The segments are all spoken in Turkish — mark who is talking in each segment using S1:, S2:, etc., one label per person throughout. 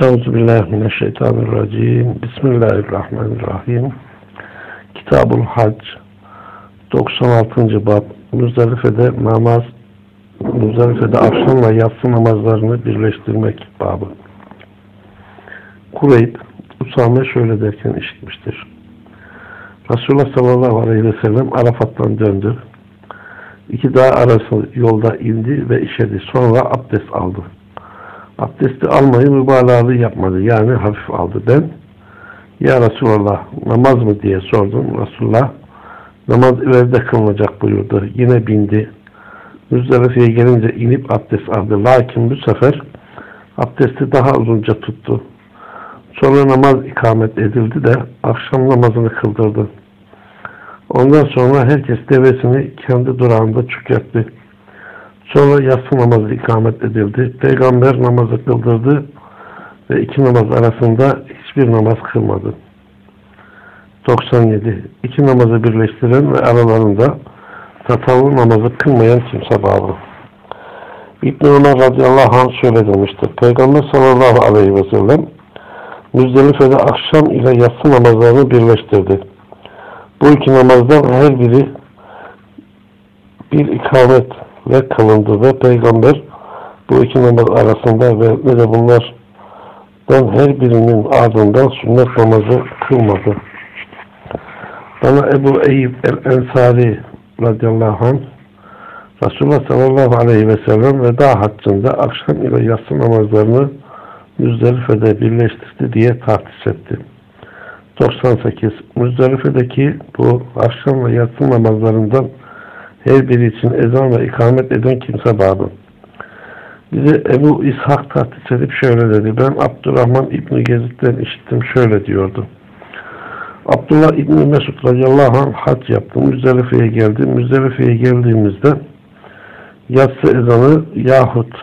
S1: Euzubillahimineşşeytanirracim. Bismillahirrahmanirrahim. Kitabul Hac 96. bab Müzdelife'de namaz Müzdelife'de akşamla yatsı namazlarını birleştirmek babı. Kureyb Usame şöyle derken işitmiştir. Resulullah sallallahu aleyhi ve sellem Arafat'tan döndü. İki dağ arası yolda indi ve işedi. Sonra abdest aldı. Abdesti almayı mübalağalı yapmadı. Yani hafif aldı. Ben ya Resulallah namaz mı diye sordum. Resulullah namaz ileride kılınacak buyurdu. Yine bindi. Müzdelife'ye gelince inip abdest aldı. Lakin bu sefer abdesti daha uzunca tuttu. Sonra namaz ikamet edildi de akşam namazını kıldırdı. Ondan sonra herkes devesini kendi durağında çökertti. Sonra yatsı namazı ikamet edildi. Peygamber namazı kıldırdı ve iki namaz arasında hiçbir namaz kılmadı. 97. İki namazı birleştiren ve aralarında tatavvur namazı kılmayan kimse bağlı. İbn Ömer radıyallahu anh şöyle demiştir. Peygamber sallallahu aleyhi ve sellem Müzdelife'de akşam ile yatsı namazlarını birleştirdi. Bu iki namazdan her biri bir ikamet ve kılındı ve peygamber bu iki namaz arasında ve de bunlardan her birinin ardından sünnet namazı kılmadı. Bana Ebu Eyyub el-Ensari radıyallahu anh Resulullah sallallahu aleyhi ve sellem veda haccında akşam ile yatsı namazlarını Müzdelife'de birleştirdi diye tahsis etti. 98. Müzdelife'deki bu akşam ve yatsı namazlarından her biri için ezan ve ikamet eden kimse bağlı. Bize Ebu İshak tahtis edip şöyle dedi. Ben Abdurrahman İbni Gezid'den işittim şöyle diyordu. Abdullah İbni Mesud radıyallahu anh hac yaptı. Müzdelife'ye geldi. Müzdelife'ye geldiğimizde yatsı ezanı yahut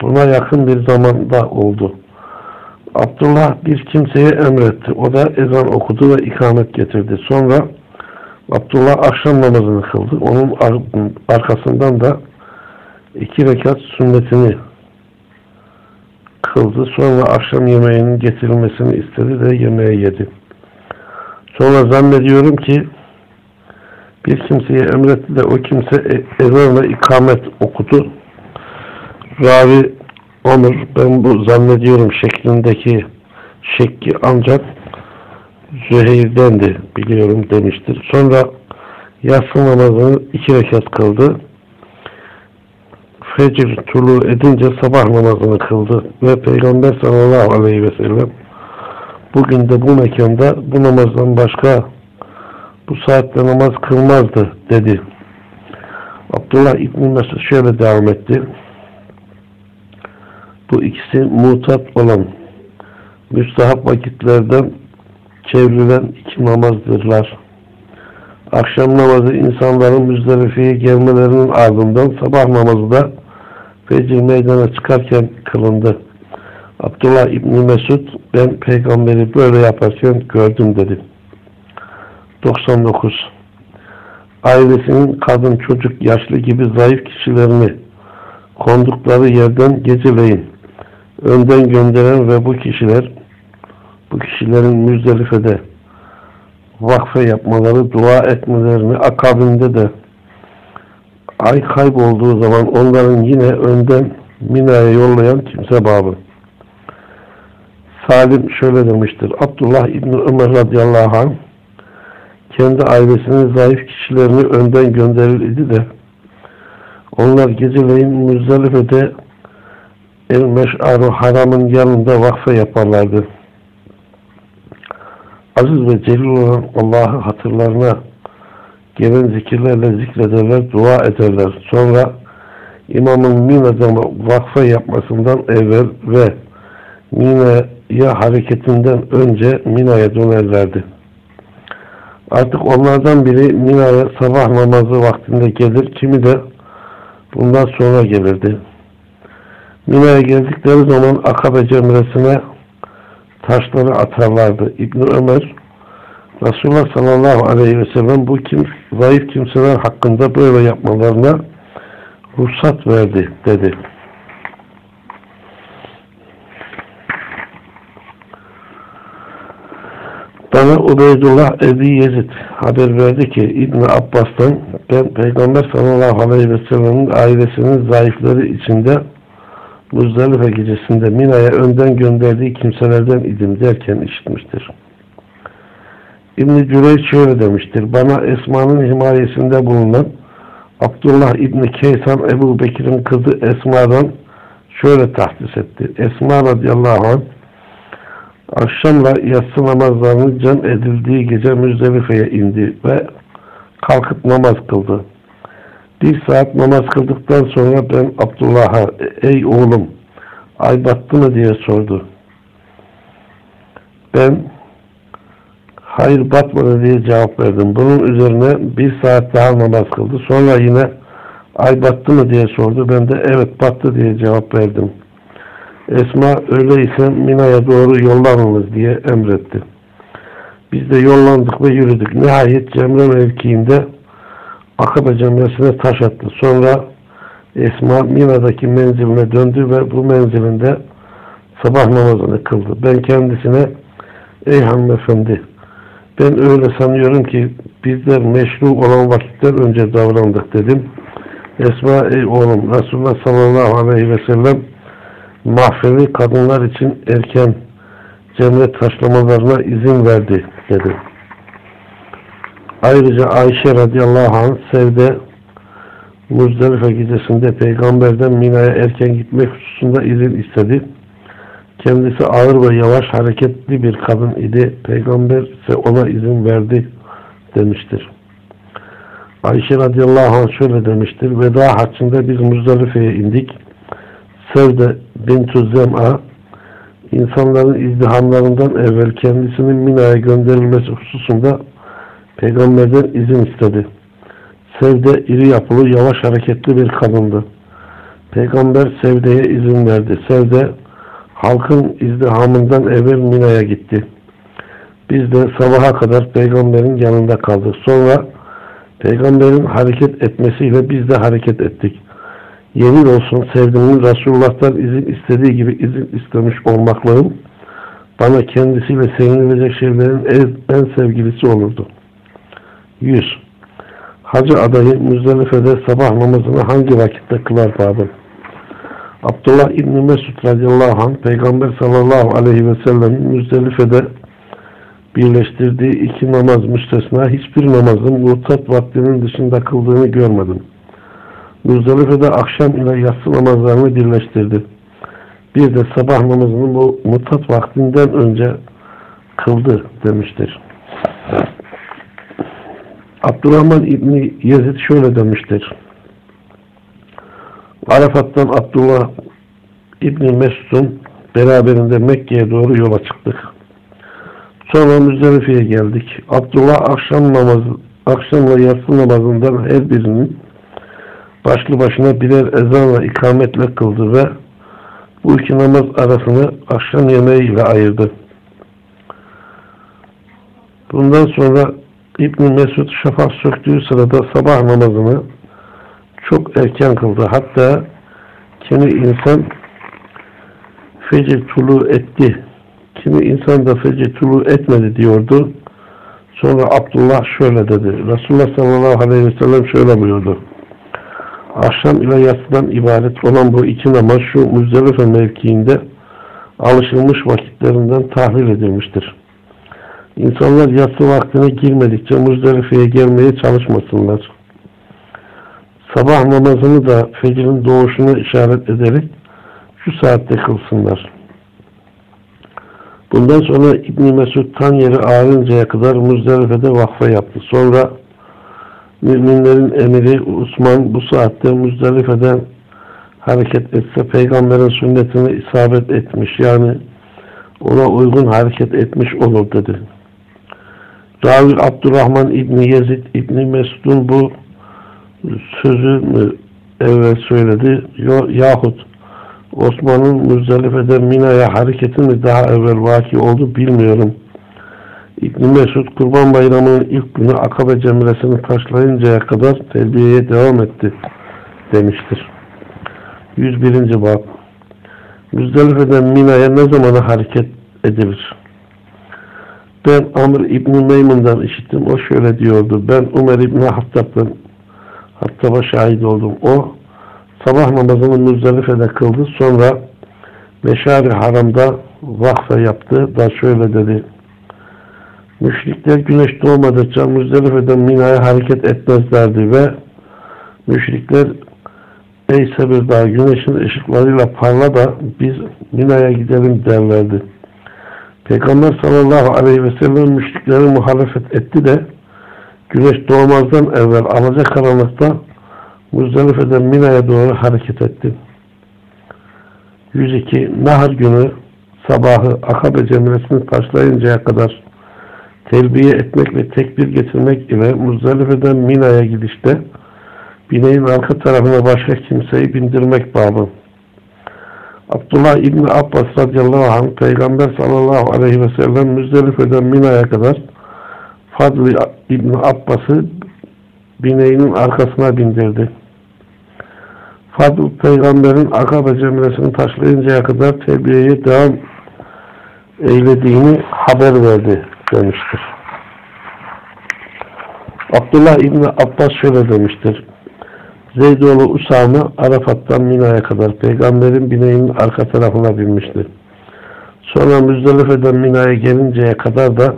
S1: buna yakın bir zamanda oldu. Abdullah bir kimseye emretti. O da ezan okudu ve ikamet getirdi. Sonra Abdullah akşam namazını kıldı. Onun arkasından da iki rekat sünnetini kıldı. Sonra akşam yemeğinin getirilmesini istedi de yemeği yedi. Sonra zannediyorum ki bir kimseye emretti de o kimse e, ezanla ikamet okudu. Ravi Onur ben bu zannediyorum şeklindeki şekki ancak Züheyr'dendi biliyorum demiştir. Sonra yatsı namazını iki rekat kıldı. Fecr tulu edince sabah namazını kıldı ve Peygamber sallallahu aleyhi ve sellem bugün de bu mekanda bu namazdan başka bu saatte namaz kılmazdı dedi. Abdullah İbni Mesud şöyle devam etti. Bu ikisi mutat olan müstahap vakitlerden çevrilen iki namazdırlar. Akşam namazı insanların Müzdelife'ye gelmelerinin ardından sabah namazı da fecir meydana çıkarken kılındı. Abdullah İbni Mesud ben peygamberi böyle yaparken gördüm dedi. 99. Ailesinin kadın, çocuk, yaşlı gibi zayıf kişilerini kondukları yerden geceleyin önden gönderen ve bu kişiler bu kişilerin Müzdelife'de vakfe yapmaları, dua etmelerini akabinde de ay kaybolduğu zaman onların yine önden Mina'ya yollayan kimse babı. Salim şöyle demiştir. Abdullah İbni Ömer radıyallahu anh kendi ailesinin zayıf kişilerini önden gönderildi de onlar geceleyin Müzdelife'de El Meş'aru Haram'ın yanında vakfe yaparlardı. Aziz ve celil olan Allah'ı hatırlarına gelen zikirlerle zikrederler, dua ederler. Sonra imamın Mina'da vakfe yapmasından evvel ve Mina'ya hareketinden önce Mina'ya dönerlerdi. Artık onlardan biri Mina'ya sabah namazı vaktinde gelir, kimi de bundan sonra gelirdi. Mina'ya geldikleri zaman Akabe cemresine taşları atarlardı. İbn Ömer Resulullah sallallahu aleyhi ve sellem bu kim, zayıf kimseler hakkında böyle yapmalarına ruhsat verdi dedi. Bana Ubeydullah Ebi Yezid haber verdi ki İbn Abbas'tan ben Peygamber sallallahu aleyhi ve sellem'in ailesinin zayıfları içinde Muzdalife gecesinde Mina'ya önden gönderdiği kimselerden idim derken işitmiştir. İbn-i şöyle demiştir. Bana Esma'nın himayesinde bulunan Abdullah İbni Keysan Ebu Bekir'in kızı Esma'dan şöyle tahdis etti. Esma radıyallahu anh akşamla yatsı namazlarının cem edildiği gece Müzdelife'ye indi ve kalkıp namaz kıldı. Bir saat namaz kıldıktan sonra ben Abdullah'a ey oğlum ay battı mı diye sordu. Ben hayır batmadı diye cevap verdim. Bunun üzerine bir saat daha namaz kıldı. Sonra yine ay battı mı diye sordu. Ben de evet battı diye cevap verdim. Esma öyleyse Mina'ya doğru yollanınız diye emretti. Biz de yollandık ve yürüdük. Nihayet Cemre mevkiinde Akabe cemresine taş attı. Sonra Esma Mina'daki menziline döndü ve bu menzilinde sabah namazını kıldı. Ben kendisine ey hanımefendi ben öyle sanıyorum ki bizler meşru olan vakitler önce davrandık dedim. Esma ey oğlum Resulullah sallallahu aleyhi ve sellem mahfeli kadınlar için erken cemre taşlamalarına izin verdi dedi. Ayrıca Ayşe radıyallahu anh Sevde Muzdalife gecesinde peygamberden Mina'ya erken gitmek hususunda izin istedi. Kendisi ağır ve yavaş hareketli bir kadın idi. Peygamber ise ona izin verdi demiştir. Ayşe radıyallahu anh şöyle demiştir. Veda haccında biz Muzdalife'ye indik. Sevde bintu Zem'a insanların izdihamlarından evvel kendisinin Mina'ya gönderilmesi hususunda peygamberden izin istedi. Sevde iri yapılı, yavaş hareketli bir kadındı. Peygamber Sevde'ye izin verdi. Sevde halkın izdihamından evvel Mina'ya gitti. Biz de sabaha kadar peygamberin yanında kaldık. Sonra peygamberin hareket etmesiyle biz de hareket ettik. Yemin olsun sevdiğimin Resulullah'tan izin istediği gibi izin istemiş olmaklığım bana kendisiyle sevinilecek şeylerin en, en sevgilisi olurdu. 100. Hacı adayı Müzdelife'de sabah namazını hangi vakitte kılar babım? Abdullah İbni Mesud radıyallahu anh Peygamber sallallahu aleyhi ve sellem Müzdelife'de birleştirdiği iki namaz müstesna hiçbir namazın mutat vaktinin dışında kıldığını görmedim. Müzdelife'de akşam ile yatsı namazlarını birleştirdi. Bir de sabah namazını bu mutat vaktinden önce kıldı demiştir. Abdurrahman İbni Yezid şöyle demiştir. Arafat'tan Abdullah İbni Mesud'un beraberinde Mekke'ye doğru yola çıktık. Sonra Müzdelife'ye geldik. Abdullah akşam namazı, akşamla yatsı namazından her birinin başlı başına birer ezanla ikametle kıldı ve bu iki namaz arasını akşam yemeğiyle ayırdı. Bundan sonra İbn Mesud şafak söktüğü sırada sabah namazını çok erken kıldı. Hatta kimi insan fecir tulu etti. Kimi insan da fecir tulu etmedi diyordu. Sonra Abdullah şöyle dedi. Resulullah sallallahu aleyhi ve sellem şöyle buyurdu. Akşam ile yatsıdan ibaret olan bu iki namaz şu Müzdelife mevkiinde alışılmış vakitlerinden tahvil edilmiştir. İnsanlar yatsı vaktine girmedikçe Müzdelife'ye gelmeye çalışmasınlar. Sabah namazını da fecrin doğuşuna işaret ederek şu saatte kılsınlar. Bundan sonra İbn Mesud tan yeri ağrıncaya kadar Müzdelife'de vakfa yaptı. Sonra müminlerin emiri Osman bu saatte Müzdelife'den hareket etse peygamberin sünnetine isabet etmiş yani ona uygun hareket etmiş olur dedi. Ravi Abdurrahman İbni Yezid İbni Mesud'un bu sözü mü evvel söyledi yahut Osman'ın Müzdelife'de Mina'ya hareketi mi daha evvel vaki oldu bilmiyorum. İbn Mesud Kurban Bayramı'nın ilk günü Akabe cemresini taşlayıncaya kadar terbiyeye devam etti demiştir. 101. Bab Müzdelife'den Mina'ya ne zamana hareket edilir? Ben Amr İbni Meymun'dan işittim. O şöyle diyordu. Ben Ömer İbni Hattab'dan Hattab'a şahit oldum. O sabah namazını Müzdelife'de kıldı. Sonra Meşari Haram'da vakfa yaptı da şöyle dedi. Müşrikler güneş doğmadıkça Müzdelife'den Mina'ya hareket etmezlerdi ve müşrikler Ey Sebir Dağı güneşin ışıklarıyla parla da biz Mina'ya gidelim derlerdi. Peygamber sallallahu aleyhi ve sellem müşrikleri muhalefet etti de güneş doğmazdan evvel alacak karanlıkta Müzdelife'den Mina'ya doğru hareket etti. 102. Nahar günü sabahı Akabe cemresini taşlayıncaya kadar telbiye etmek ve tekbir getirmek ile Müzdelife'den Mina'ya gidişte bineğin arka tarafına başka kimseyi bindirmek babı. Abdullah İbni Abbas radıyallahu anh Peygamber sallallahu aleyhi ve sellem Müzdelife'den Mina'ya kadar Fadli İbni Abbas'ı bineğinin arkasına bindirdi. Fadl Peygamber'in Akabe cemresini taşlayıncaya kadar terbiyeye devam eylediğini haber verdi demiştir. Abdullah İbni Abbas şöyle demiştir. Zeydoğlu Usame Arafat'tan Mina'ya kadar peygamberin bineğinin arka tarafına binmişti. Sonra Müzdelife'den Mina'ya gelinceye kadar da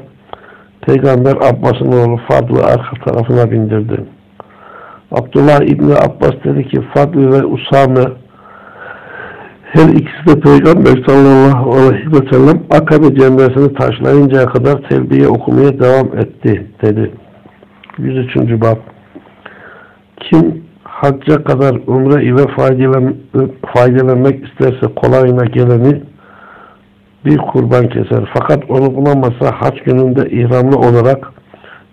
S1: peygamber Abbas'ın oğlu Fadl'ı arka tarafına bindirdi. Abdullah İbni Abbas dedi ki Fadl ve Usame her ikisi de Peygamber sallallahu aleyhi ve sellem Akabe cemresini taşlayıncaya kadar telbiye okumaya devam etti dedi. 103. bab Kim hacca kadar umre ile faydalan, faydalanmak isterse kolayına geleni bir kurban keser. Fakat onu bulamazsa haç gününde ihramlı olarak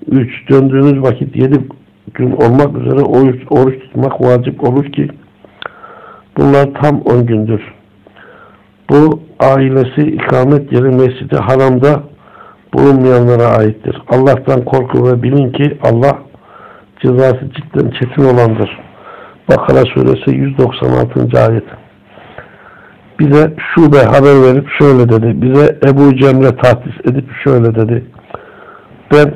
S1: 3 döndüğünüz vakit 7 gün olmak üzere oruç, oruç tutmak vacip olur ki bunlar tam 10 gündür. Bu ailesi ikamet yeri mescidi haramda bulunmayanlara aittir. Allah'tan korku ve bilin ki Allah cezası cidden çetin olandır. Bakara suresi 196. ayet. Bize şube haber verip şöyle dedi. Bize Ebu Cemre tahsis edip şöyle dedi. Ben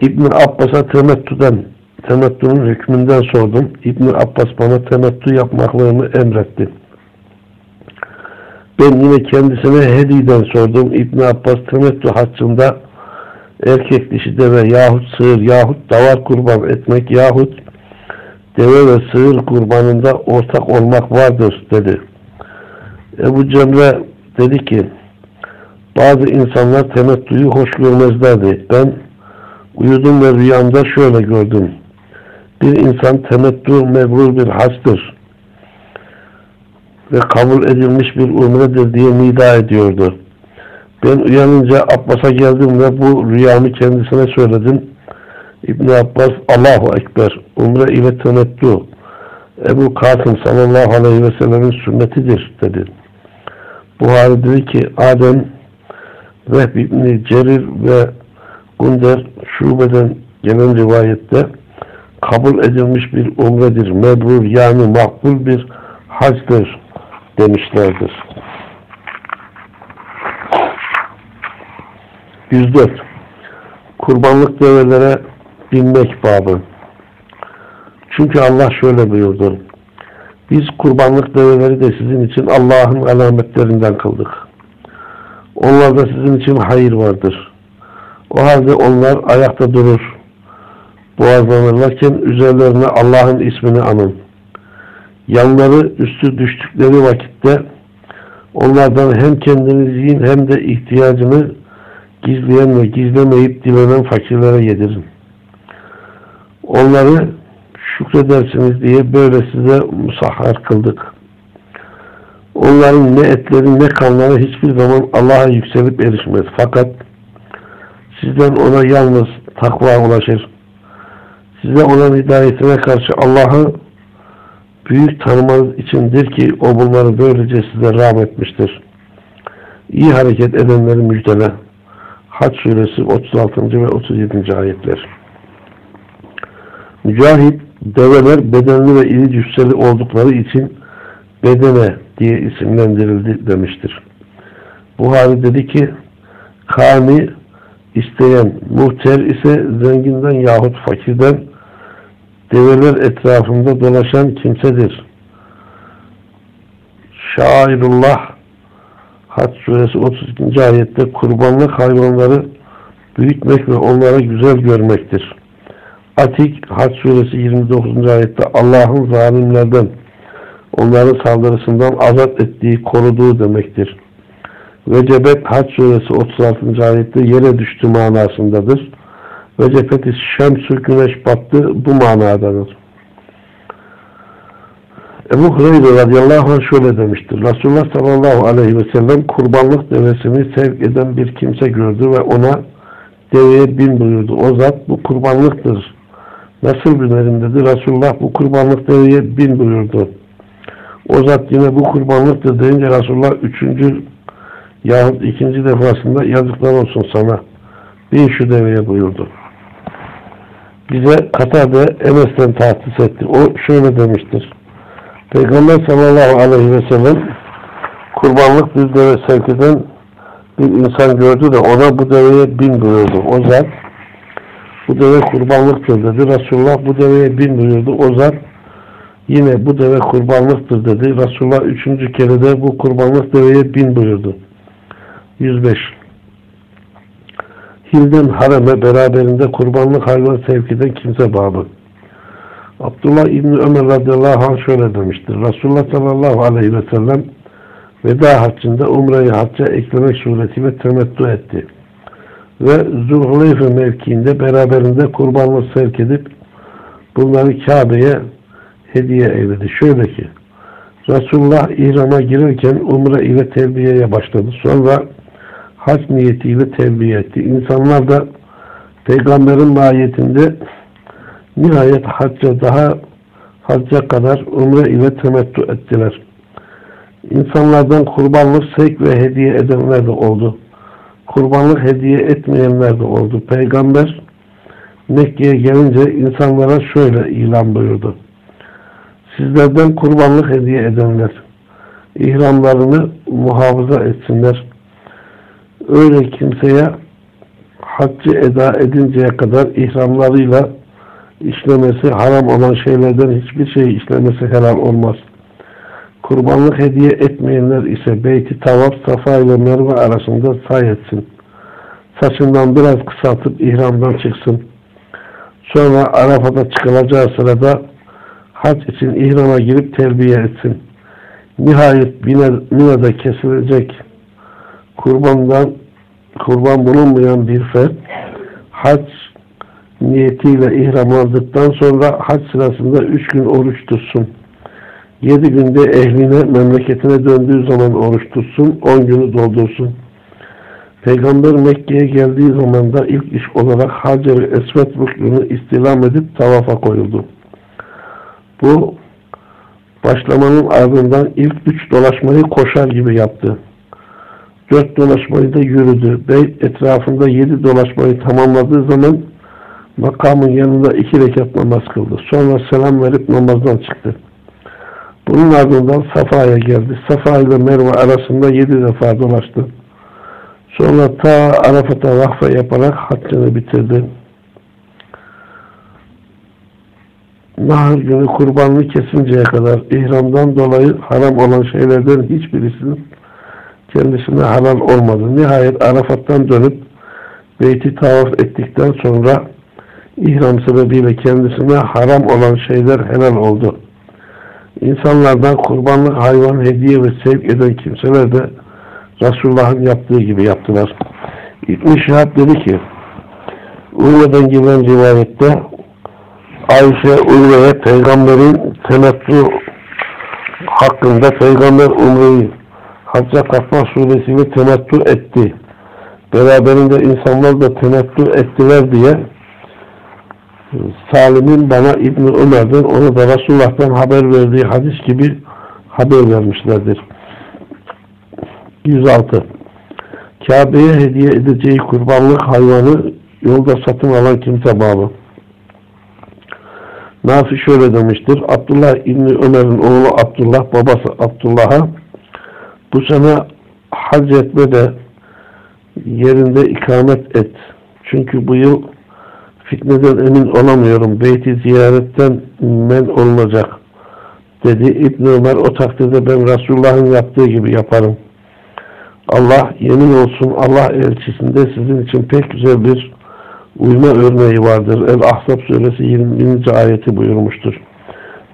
S1: İbn Abbas'a temettüden temettünün hükmünden sordum. İbn Abbas bana temettü yapmaklığımı emretti. Ben yine kendisine hediden sordum. İbn Abbas temettü haccında erkek dişi deve yahut sığır yahut davar kurban etmek yahut deve ve sığır kurbanında ortak olmak vardır dedi. Ebu Cemre dedi ki bazı insanlar temettüyü hoş görmezlerdi. Ben uyudum ve rüyamda şöyle gördüm. Bir insan temettü mebrur bir haçtır ve kabul edilmiş bir umredir diye nida ediyordu. Ben uyanınca Abbas'a geldim ve bu rüyamı kendisine söyledim. İbn Abbas Allahu Ekber umre ile temettü Ebu Kasım sallallahu aleyhi ve sellemin sünnetidir dedi. Buhari dedi ki Adem Vehb İbni Cerir ve Gunder şubeden gelen rivayette kabul edilmiş bir umredir. Mebrur yani makbul bir hacdır demişlerdir. 104. Kurbanlık develere binmek babı. Çünkü Allah şöyle buyurdu. Biz kurbanlık develeri de sizin için Allah'ın alametlerinden kıldık. Onlarda sizin için hayır vardır. O halde onlar ayakta durur. Boğazlanırlarken üzerlerine Allah'ın ismini anın. Yanları üstü düştükleri vakitte onlardan hem kendiniz yiyin hem de ihtiyacını gizleyen ve gizlemeyip dilenen fakirlere yedirin. Onları şükredersiniz diye böyle size musahhar kıldık. Onların ne etleri ne kanları hiçbir zaman Allah'a yükselip erişmez. Fakat sizden ona yalnız takva ulaşır. Size olan hidayetine karşı Allah'ı büyük tanımanız içindir ki o bunları böylece size rahmetmiştir. İyi hareket edenleri müjdele. Haç suresi 36. ve 37. ayetler. Mücahit, develer bedenli ve iri cüsseli oldukları için bedene diye isimlendirildi demiştir. Buhari dedi ki, Kani isteyen muhter ise zenginden yahut fakirden develer etrafında dolaşan kimsedir. Şairullah Hac suresi 32. ayette kurbanlık hayvanları büyütmek ve onlara güzel görmektir. Atik Hac suresi 29. ayette Allah'ın zalimlerden onların saldırısından azat ettiği, koruduğu demektir. Vecebet Hac suresi 36. ayette yere düştü manasındadır. Vecebet şemsü güneş battı bu manadadır. Ebu Hureyre radıyallahu anh şöyle demiştir. Resulullah sallallahu aleyhi ve sellem kurbanlık devesini sevk eden bir kimse gördü ve ona deveye bin buyurdu. O zat bu kurbanlıktır. Nasıl binerim dedi. Resulullah bu kurbanlık deveye bin buyurdu. O zat yine bu kurbanlıktır deyince Resulullah üçüncü yahut ikinci defasında yazıklar olsun sana. Bin şu deveye buyurdu. Bize Katar'da Enes'ten tahsis etti. O şöyle demiştir. Peygamber sallallahu aleyhi ve sellem kurbanlık bir deve sevk eden bir insan gördü de ona bu deveye bin buyurdu. O zat bu deve kurbanlıktır dedi. Resulullah bu deveye bin buyurdu. O zat yine bu deve kurbanlıktır dedi. Resulullah üçüncü kere de bu kurbanlık deveye bin buyurdu. 105 Hilden hareme beraberinde kurbanlık hayvan sevk eden kimse babı. Abdullah İbni Ömer radıyallahu anh şöyle demiştir. Resulullah sallallahu aleyhi ve sellem veda haccında umreyi hacca eklemek suretiyle temettü etti. Ve Zulhuleyfe mevkiinde beraberinde kurbanlık sevk edip bunları Kabe'ye hediye eyledi. Şöyle ki Resulullah ihrama girerken umre ile telbiyeye başladı. Sonra hac niyetiyle telbiye etti. İnsanlar da peygamberin mahiyetinde Nihayet hacca daha hacca kadar umre ile temettü ettiler. İnsanlardan kurbanlık sevk ve hediye edenler de oldu. Kurbanlık hediye etmeyenler de oldu. Peygamber Mekke'ye gelince insanlara şöyle ilan buyurdu. Sizlerden kurbanlık hediye edenler ihramlarını muhafaza etsinler. Öyle kimseye haccı eda edinceye kadar ihramlarıyla işlemesi haram olan şeylerden hiçbir şey işlemesi helal olmaz. Kurbanlık hediye etmeyenler ise beyti tavaf, safa ile merve arasında say etsin. Saçından biraz kısaltıp ihramdan çıksın. Sonra Arafat'a çıkılacağı sırada hac için ihrama girip terbiye etsin. Nihayet Mina'da kesilecek kurbandan kurban bulunmayan bir fert hac niyetiyle ihram aldıktan sonra hac sırasında üç gün oruç tutsun. Yedi günde ehline, memleketine döndüğü zaman oruç tutsun. On günü doldursun. Peygamber Mekke'ye geldiği zaman da ilk iş olarak Hacer-i Esvet rüknünü istilam edip tavafa koyuldu. Bu başlamanın ardından ilk üç dolaşmayı koşar gibi yaptı. Dört dolaşmayı da yürüdü. Beyt etrafında yedi dolaşmayı tamamladığı zaman makamın yanında iki rekat namaz kıldı. Sonra selam verip namazdan çıktı. Bunun ardından Safa'ya geldi. Safa ile Merve arasında yedi defa dolaştı. Sonra ta Arafat'a vahfe yaparak haccını bitirdi. Nahır günü kurbanını kesinceye kadar ihramdan dolayı haram olan şeylerden hiçbirisinin kendisine halal olmadı. Nihayet Arafat'tan dönüp beyti tavaf ettikten sonra ihram sebebiyle kendisine haram olan şeyler helal oldu. İnsanlardan kurbanlık hayvan hediye ve sevk eden kimseler de Resulullah'ın yaptığı gibi yaptılar. İbn-i dedi ki Urve'den gelen rivayette Ayşe Urve'ye peygamberin temettü hakkında peygamber umreyi hacca kalkma suresiyle temettü etti. Beraberinde insanlar da temettü ettiler diye Salim'in bana İbni Ömer'den onu da Resulullah'tan haber verdiği hadis gibi haber vermişlerdir. 106. Kabe'ye hediye edeceği kurbanlık hayvanı yolda satın alan kimse bağlı. Nafi şöyle demiştir. Abdullah İbni Ömer'in oğlu Abdullah, babası Abdullah'a bu sene hac etme de yerinde ikamet et Çünkü bu yıl fitneden emin olamıyorum. Beyti ziyaretten men olunacak dedi. İbn Ömer o takdirde ben Resulullah'ın yaptığı gibi yaparım. Allah yemin olsun Allah elçisinde sizin için pek güzel bir uyma örneği vardır. El-Ahzab suresi 20. ayeti buyurmuştur.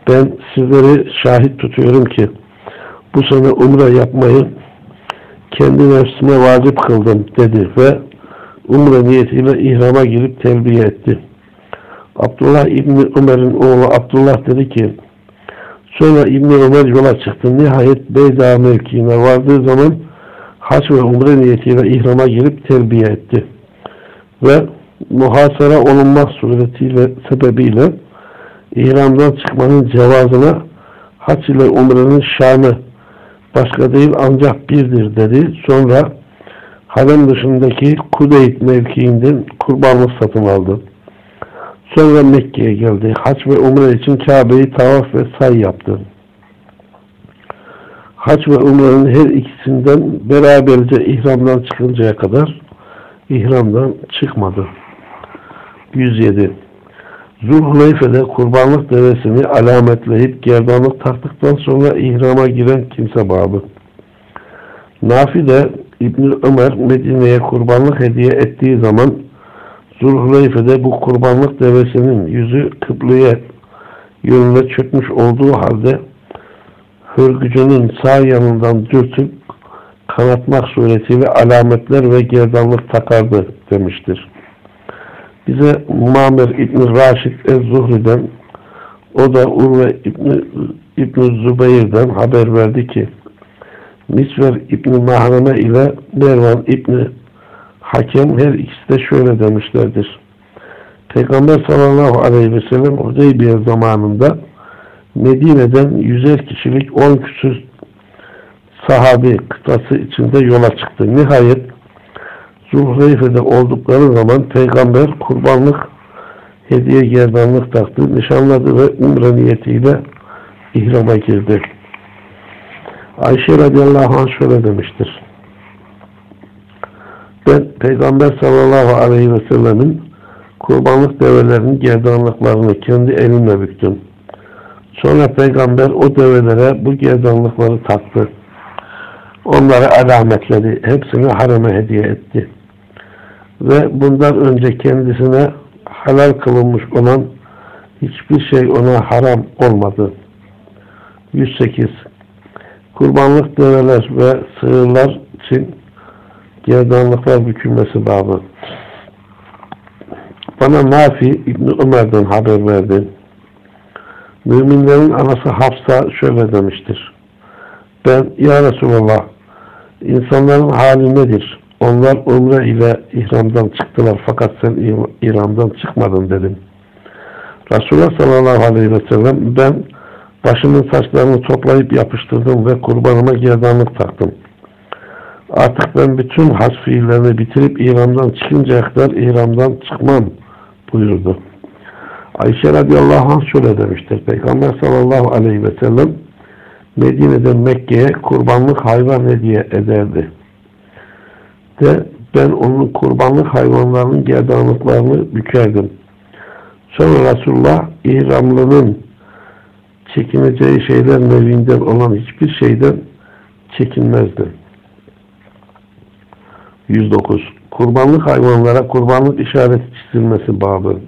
S1: Ben sizleri şahit tutuyorum ki bu sene umre yapmayı kendi nefsime vacip kıldım dedi ve umre niyetiyle ihrama girip telbiye etti. Abdullah İbni Ömer'in oğlu Abdullah dedi ki sonra İbni Ömer yola çıktı. Nihayet Beyda mevkiine vardığı zaman haç ve umre niyetiyle ihrama girip telbiye etti. Ve muhasara olunmak suretiyle sebebiyle İhramdan çıkmanın cevazına haç ile umrenin şanı başka değil ancak birdir dedi. Sonra harem dışındaki Kudeyt mevkiinden kurbanlık satın aldı. Sonra Mekke'ye geldi. Haç ve umre için Kabe'yi tavaf ve say yaptı. Haç ve umrenin her ikisinden beraberce ihramdan çıkıncaya kadar ihramdan çıkmadı. 107. Zulhuleyfe'de kurbanlık devesini alametleyip gerdanlık taktıktan sonra ihrama giren kimse babı. Nafi de İbn Ömer Medine'ye kurbanlık hediye ettiği zaman Zulhuleyfe'de bu kurbanlık devesinin yüzü kıbleye yönüne çökmüş olduğu halde hörgücünün sağ yanından dürtüp kanatmak suretiyle alametler ve gerdanlık takardı demiştir. Bize Muammer İbn Raşid Ez-Zuhri'den o da Urve İbn, İbn Zübeyir'den haber verdi ki Misver İbn Mahreme ile Mervan İbn Hakem her ikisi de şöyle demişlerdir. Peygamber sallallahu aleyhi ve sellem Hudeybiye zamanında Medine'den yüzer kişilik on küsur sahabi kıtası içinde yola çıktı. Nihayet Zulhuleyfe'de oldukları zaman peygamber kurbanlık hediye gerdanlık taktı, nişanladı ve umre niyetiyle ihrama girdi. Ayşe radıyallahu anh şöyle demiştir. Ben peygamber sallallahu aleyhi ve sellemin kurbanlık develerinin gerdanlıklarını kendi elimle büktüm. Sonra peygamber o develere bu gerdanlıkları taktı. Onları alametledi. Hepsini hareme hediye etti ve bundan önce kendisine halal kılınmış olan hiçbir şey ona haram olmadı. 108. Kurbanlık develer ve sığırlar için gerdanlıklar bükülmesi babı. Bana Nafi İbni Ömer'den haber verdi. Müminlerin anası Hafsa şöyle demiştir. Ben Ya Resulallah insanların hali nedir? Onlar umre ile ihramdan çıktılar fakat sen ihramdan çıkmadın dedim. Resulullah sallallahu aleyhi ve sellem ben başımın saçlarını toplayıp yapıştırdım ve kurbanıma gerdanlık taktım. Artık ben bütün hac fiillerini bitirip ihramdan çıkıncaya kadar ihramdan çıkmam buyurdu. Ayşe radıyallahu anh şöyle demiştir. Peygamber sallallahu aleyhi ve sellem Medine'den Mekke'ye kurbanlık hayvan hediye ederdi de ben onun kurbanlık hayvanlarının gerdanlıklarını bükerdim. Sonra Resulullah ihramlının çekineceği şeyler nevinden olan hiçbir şeyden çekinmezdi. 109. Kurbanlık hayvanlara kurbanlık işareti çizilmesi babı.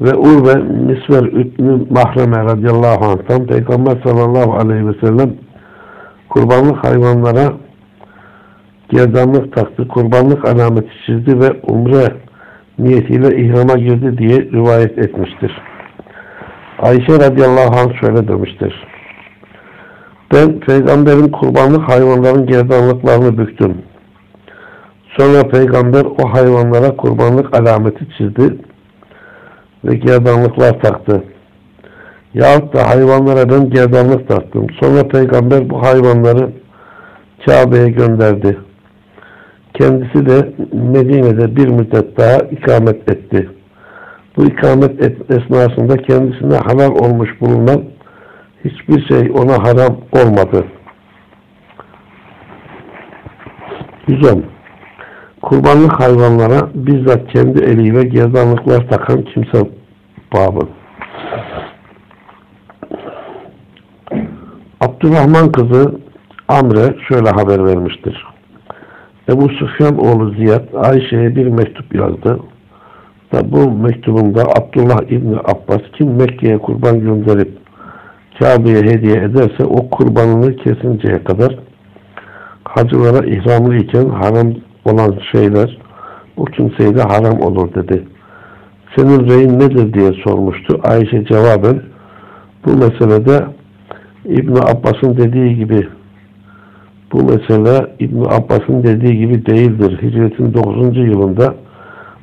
S1: Ve Urve Misver Übnü Mahreme radıyallahu anh'tan Peygamber sallallahu aleyhi ve sellem kurbanlık hayvanlara gerdanlık taktı, kurbanlık alameti çizdi ve umre niyetiyle ihrama girdi diye rivayet etmiştir. Ayşe radıyallahu anh şöyle demiştir. Ben peygamberin kurbanlık hayvanların gerdanlıklarını büktüm. Sonra peygamber o hayvanlara kurbanlık alameti çizdi ve gerdanlıklar taktı. Yahut da hayvanlara ben gerdanlık taktım. Sonra peygamber bu hayvanları Kabe'ye gönderdi. Kendisi de Medine'de bir müddet daha ikamet etti. Bu ikamet et, esnasında kendisine halal olmuş bulunan hiçbir şey ona haram olmadı. 110. kurbanlık hayvanlara bizzat kendi eliyle gerdanlıklar takan kimse babı. Abdurrahman kızı Amre şöyle haber vermiştir. Ebu Süfyan oğlu Ziyad Ayşe'ye bir mektup yazdı. Da bu mektubunda Abdullah İbni Abbas kim Mekke'ye kurban gönderip Kabe'ye hediye ederse o kurbanını kesinceye kadar hacılara ihramlı iken haram olan şeyler o kimseye de haram olur dedi. Senin reyin nedir diye sormuştu. Ayşe cevaben bu meselede İbn Abbas'ın dediği gibi bu mesele İbn Abbas'ın dediği gibi değildir. Hicretin 9. yılında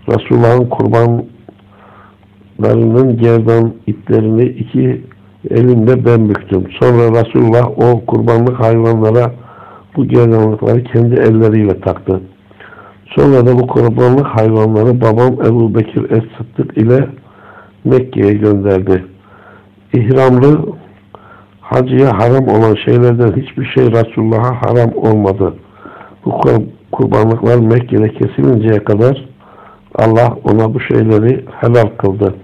S1: Resulullah'ın kurbanlarının gerdan iplerini iki elimle ben büktüm. Sonra Resulullah o kurbanlık hayvanlara bu gerdanlıkları kendi elleriyle taktı. Sonra da bu kurbanlık hayvanları babam Ebu Bekir Es-Sıddık ile Mekke'ye gönderdi. İhramlı hacıya haram olan şeylerden hiçbir şey Resulullah'a haram olmadı. Bu kurbanlıklar Mekke'de kesilinceye kadar Allah ona bu şeyleri helal kıldı.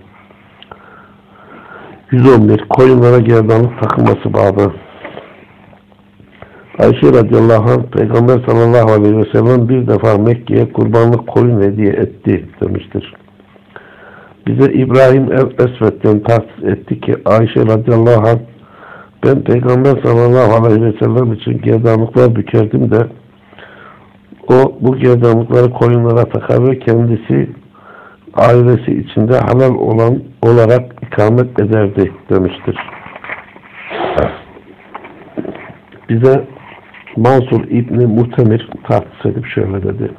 S1: 111. Koyunlara gerdanlık takılması bağlı. Ayşe radıyallahu anh Peygamber sallallahu aleyhi ve sellem bir defa Mekke'ye kurbanlık koyun hediye etti demiştir. Bize İbrahim el-Esved'den tahsis etti ki Ayşe radıyallahu anh ben Peygamber sallallahu aleyhi ve sellem için gerdanlıklar bükerdim de o bu gerdanlıkları koyunlara takar ve kendisi ailesi içinde halal olan olarak ikamet ederdi demiştir. Bize Mansur İbni Muhtemir tahsis edip şöyle dedi.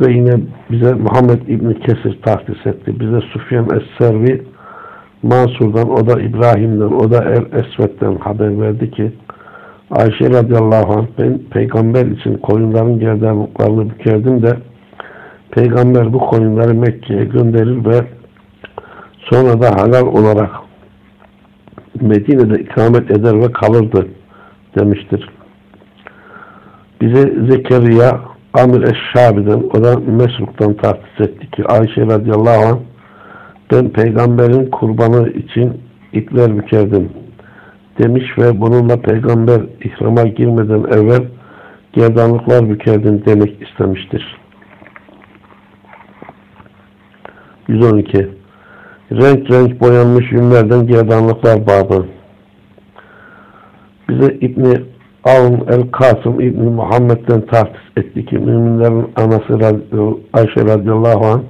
S1: Ve yine bize Muhammed İbni Kesir tahsis etti. Bize Sufyan Es-Servi Mansur'dan, o da İbrahim'den, o da El Esved'den haber verdi ki Ayşe radıyallahu anh ben peygamber için koyunların gerdanlıklarını bükerdim de peygamber bu koyunları Mekke'ye gönderir ve sonra da halal olarak Medine'de ikamet eder ve kalırdı demiştir. Bize Zekeriya Amir Eşşabi'den o da Mesruk'tan tahsis etti ki Ayşe radıyallahu anh ben peygamberin kurbanı için ipler bükerdim demiş ve bununla peygamber ihrama girmeden evvel gerdanlıklar bükerdim demek istemiştir. 112 Renk renk boyanmış yünlerden gerdanlıklar bağlı. Bize İbni Avn el-Kasım İbni Muhammed'den tahsis etti ki müminlerin anası Ayşe radıyallahu anh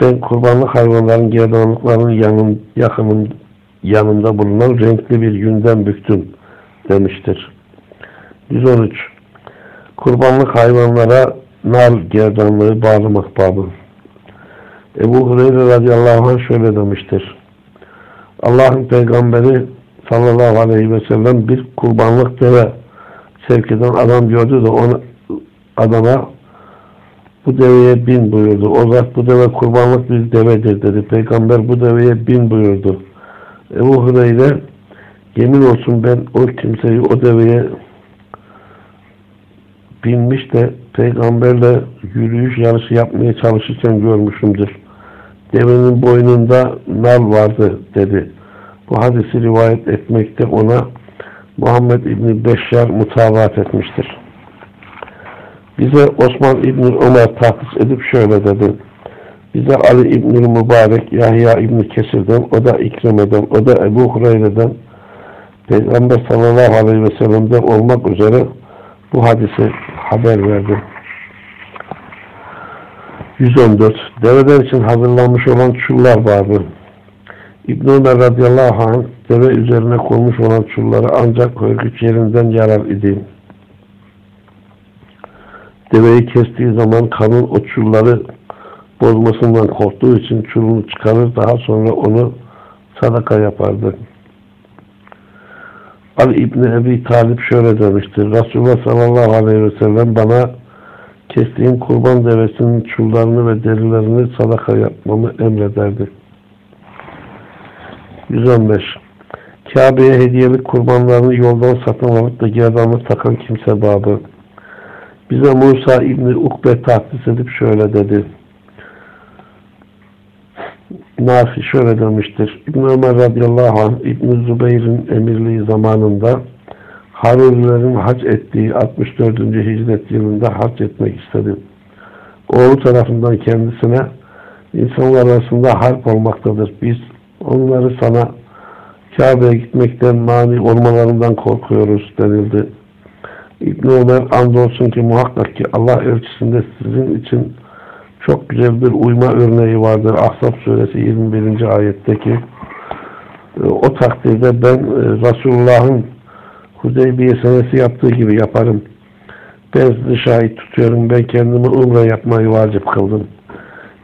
S1: ben kurbanlık hayvanların gerdanlıklarının yanın, yakının yanında bulunan renkli bir yünden büktüm demiştir. 113. Kurbanlık hayvanlara nar gerdanlığı bağlamak babı. Ebu Hureyre radıyallahu anh şöyle demiştir. Allah'ın peygamberi sallallahu aleyhi ve sellem bir kurbanlık deve sevk eden adam gördü de onu adama bu deveye bin buyurdu. O zat bu deve kurbanlık bir devedir dedi. Peygamber bu deveye bin buyurdu. Ebu Hureyre yemin olsun ben o kimseyi o deveye binmiş de peygamberle yürüyüş yarışı yapmaya çalışırken görmüşümdür. Devenin boynunda nal vardı dedi. Bu hadisi rivayet etmekte ona Muhammed İbni Beşşar mutabat etmiştir. Bize Osman İbni Ömer tahsis edip şöyle dedi. Bize Ali İbni Mübarek, Yahya İbni Kesir'den, o da İkrime'den, o da Ebu Hureyre'den, Peygamber sallallahu aleyhi ve sellem'den olmak üzere bu hadisi haber verdi. 114. Deveden için hazırlanmış olan çullar vardı. İbn Ömer radıyallahu anh deve üzerine konmuş olan çulları ancak hörgüç yerinden yarar idi. Deveyi kestiği zaman kanın o çulları bozmasından korktuğu için çulunu çıkarır daha sonra onu sadaka yapardı. Ali İbni Ebi Talip şöyle demiştir. Resulullah sallallahu aleyhi ve sellem bana kestiğim kurban devesinin çullarını ve derilerini sadaka yapmamı emrederdi. 115. Kabe'ye hediyelik kurbanlarını yoldan satın alıp da gerdanlık takan kimse babı. Bize Musa İbni Ukbe tahsis edip şöyle dedi. Nafi şöyle demiştir. İbn Ömer radıyallahu anh İbn Zübeyir'in emirliği zamanında Harurilerin hac ettiği 64. hicret yılında hac etmek istedi. Oğlu tarafından kendisine insanlar arasında harp olmaktadır. Biz onları sana Kabe'ye gitmekten mani olmalarından korkuyoruz denildi. İbn Ömer andolsun ki muhakkak ki Allah elçisinde sizin için çok güzel bir uyma örneği vardır. Ahzab suresi 21. ayetteki e, o takdirde ben e, Resulullah'ın Hudeybiye senesi yaptığı gibi yaparım. Ben sizi şahit tutuyorum. Ben kendimi umre yapmayı vacip kıldım.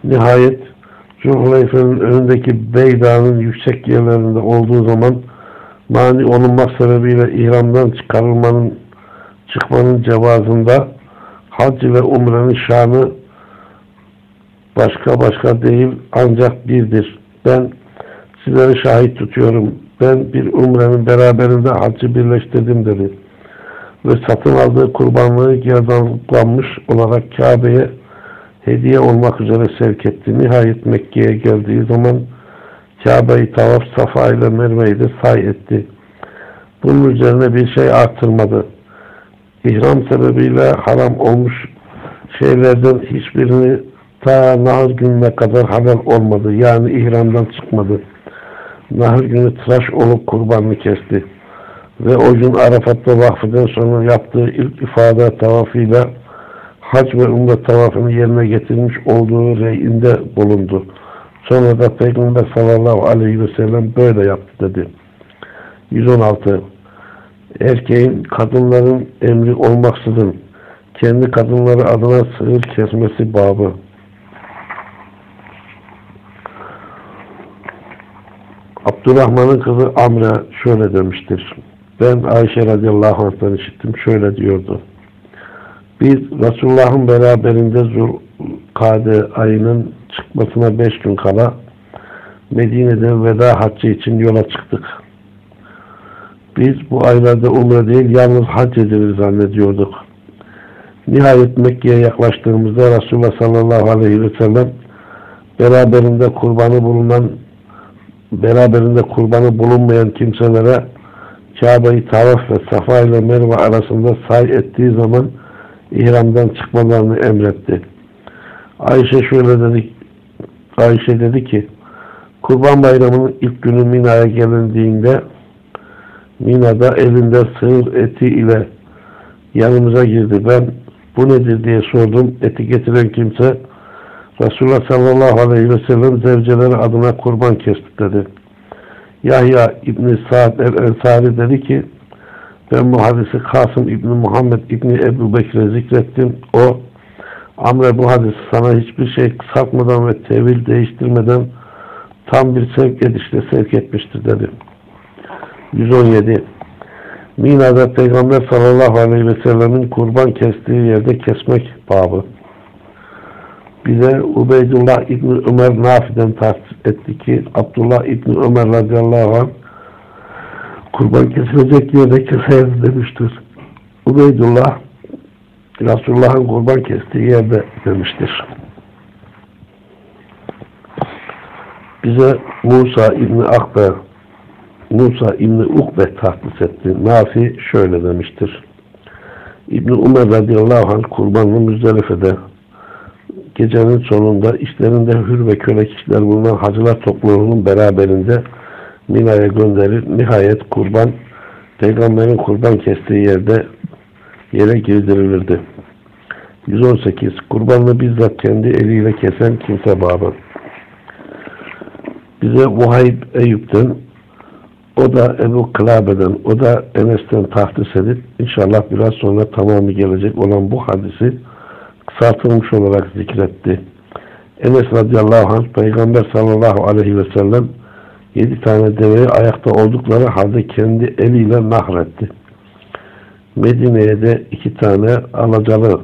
S1: Nihayet Zulhuleyfe'nin önündeki Beyda'nın yüksek yerlerinde olduğu zaman mani olunmak sebebiyle ihramdan çıkarılmanın çıkmanın cevazında hac ve umrenin şanı başka başka değil ancak birdir. Ben sizleri şahit tutuyorum. Ben bir umrenin beraberinde haccı birleştirdim dedi. Ve satın aldığı kurbanlığı gerdanlıklanmış olarak Kabe'ye hediye olmak üzere sevk etti. Nihayet Mekke'ye geldiği zaman Kabe'yi tavaf Safa ile Merve'yi de say etti. Bunun üzerine bir şey artırmadı. İhram sebebiyle haram olmuş şeylerden hiçbirini ta nahır gününe kadar haber olmadı. Yani ihramdan çıkmadı. Nahır günü tıraş olup kurbanını kesti. Ve o gün Arafat'ta vakfeden sonra yaptığı ilk ifade tavafıyla hac ve umre tavafını yerine getirmiş olduğu reyinde bulundu. Sonra da Peygamber sallallahu aleyhi ve sellem böyle yaptı dedi. 116. Erkeğin kadınların emri olmaksızın kendi kadınları adına sığır kesmesi babı. Abdurrahman'ın kızı Amre şöyle demiştir. Ben Ayşe radıyallahu anh'tan işittim. Şöyle diyordu. Biz Resulullah'ın beraberinde Zulkade ayının çıkmasına beş gün kala Medine'de veda haccı için yola çıktık. Biz bu aylarda umre değil yalnız hac edilir zannediyorduk. Nihayet Mekke'ye yaklaştığımızda Resulullah sallallahu aleyhi ve sellem beraberinde kurbanı bulunan beraberinde kurbanı bulunmayan kimselere Kabe'yi tavaf ve Safa ile Merve arasında say ettiği zaman ihramdan çıkmalarını emretti. Ayşe şöyle dedi Ayşe dedi ki Kurban Bayramı'nın ilk günü Mina'ya gelindiğinde Mina'da elinde sığır eti ile yanımıza girdi. Ben bu nedir diye sordum. Eti getiren kimse Resulullah sallallahu aleyhi ve sellem zevceleri adına kurban kesti dedi. Yahya İbni Sa'd el-Ensari dedi ki ben bu hadisi Kasım İbni Muhammed İbni Ebu Bekir'e zikrettim. O Amre bu hadisi sana hiçbir şey kısaltmadan ve tevil değiştirmeden tam bir sevk edişle sevk etmiştir dedi. 117 Mina'da Peygamber sallallahu aleyhi ve sellemin kurban kestiği yerde kesmek babı. Bize Ubeydullah İbni Ömer Nafi'den tahsis etti ki Abdullah İbni Ömer radıyallahu anh kurban kesilecek yerde keser demiştir. Ubeydullah Resulullah'ın kurban kestiği yerde demiştir. Bize Musa İbni Akber Musa İbni Ukbe tahsis etti. Nafi şöyle demiştir. İbni Umer radıyallahu anh kurbanlı Müzdelife'de gecenin sonunda işlerinde hür ve köle kişiler bulunan hacılar topluluğunun beraberinde Mina'ya gönderir. Nihayet kurban Peygamberin kurban kestiği yerde yere girdirilirdi. 118. Kurbanını bizzat kendi eliyle kesen kimse babı. Bize Vahib Eyüp'ten o da Ebu Kılabe'den, o da Enes'ten tahtis edip inşallah biraz sonra tamamı gelecek olan bu hadisi kısaltılmış olarak zikretti. Enes radıyallahu anh Peygamber sallallahu aleyhi ve sellem yedi tane deveyi ayakta oldukları halde kendi eliyle nahretti. Medine'ye de iki tane alacalı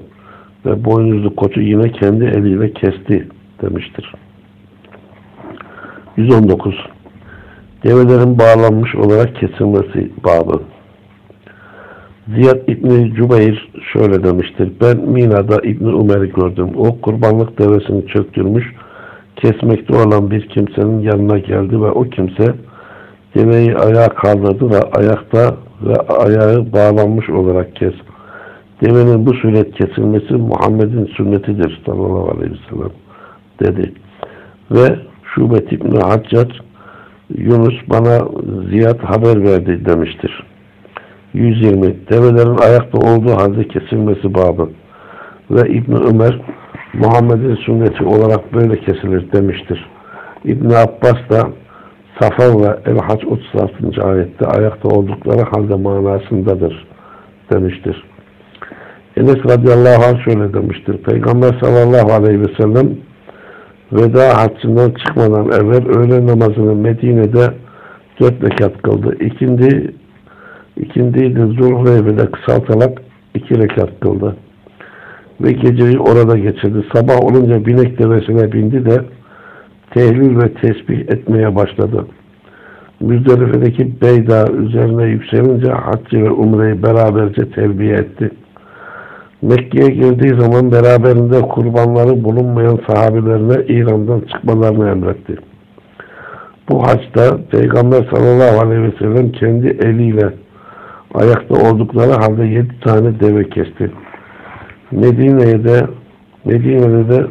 S1: ve boynuzlu koçu yine kendi eliyle kesti demiştir. 119. Develerin bağlanmış olarak kesilmesi babı. Ziyad İbni Cübeyr şöyle demiştir. Ben Mina'da İbni Umer'i gördüm. O kurbanlık devesini çöktürmüş, kesmekte olan bir kimsenin yanına geldi ve o kimse deveyi ayağa kaldırdı ve ayakta ve ayağı bağlanmış olarak kes. Devenin bu suret kesilmesi Muhammed'in sünnetidir sallallahu aleyhi ve sellem dedi. Ve Şubet İbni Haccac Yunus bana Ziyad haber verdi demiştir. 120. Develerin ayakta olduğu halde kesilmesi babı. Ve İbni Ömer Muhammed'in sünneti olarak böyle kesilir demiştir. İbni Abbas da Safa ve El-Hac 36. ayette ayakta oldukları halde manasındadır demiştir. Enes radıyallahu anh şöyle demiştir. Peygamber sallallahu aleyhi ve sellem veda haccından çıkmadan evvel öğle namazını Medine'de dört rekat kıldı. İkindi, ikindiyi de Zulhuleybe'de kısaltarak iki rekat kıldı. Ve geceyi orada geçirdi. Sabah olunca binek devesine bindi de tehlil ve tesbih etmeye başladı. Müzdelife'deki Beyda üzerine yükselince haccı ve umreyi beraberce terbiye etti. Mekke'ye girdiği zaman beraberinde kurbanları bulunmayan sahabilerine İran'dan çıkmalarını emretti. Bu haçta Peygamber sallallahu aleyhi ve sellem kendi eliyle ayakta oldukları halde yedi tane deve kesti. Medine'ye de Medine'de de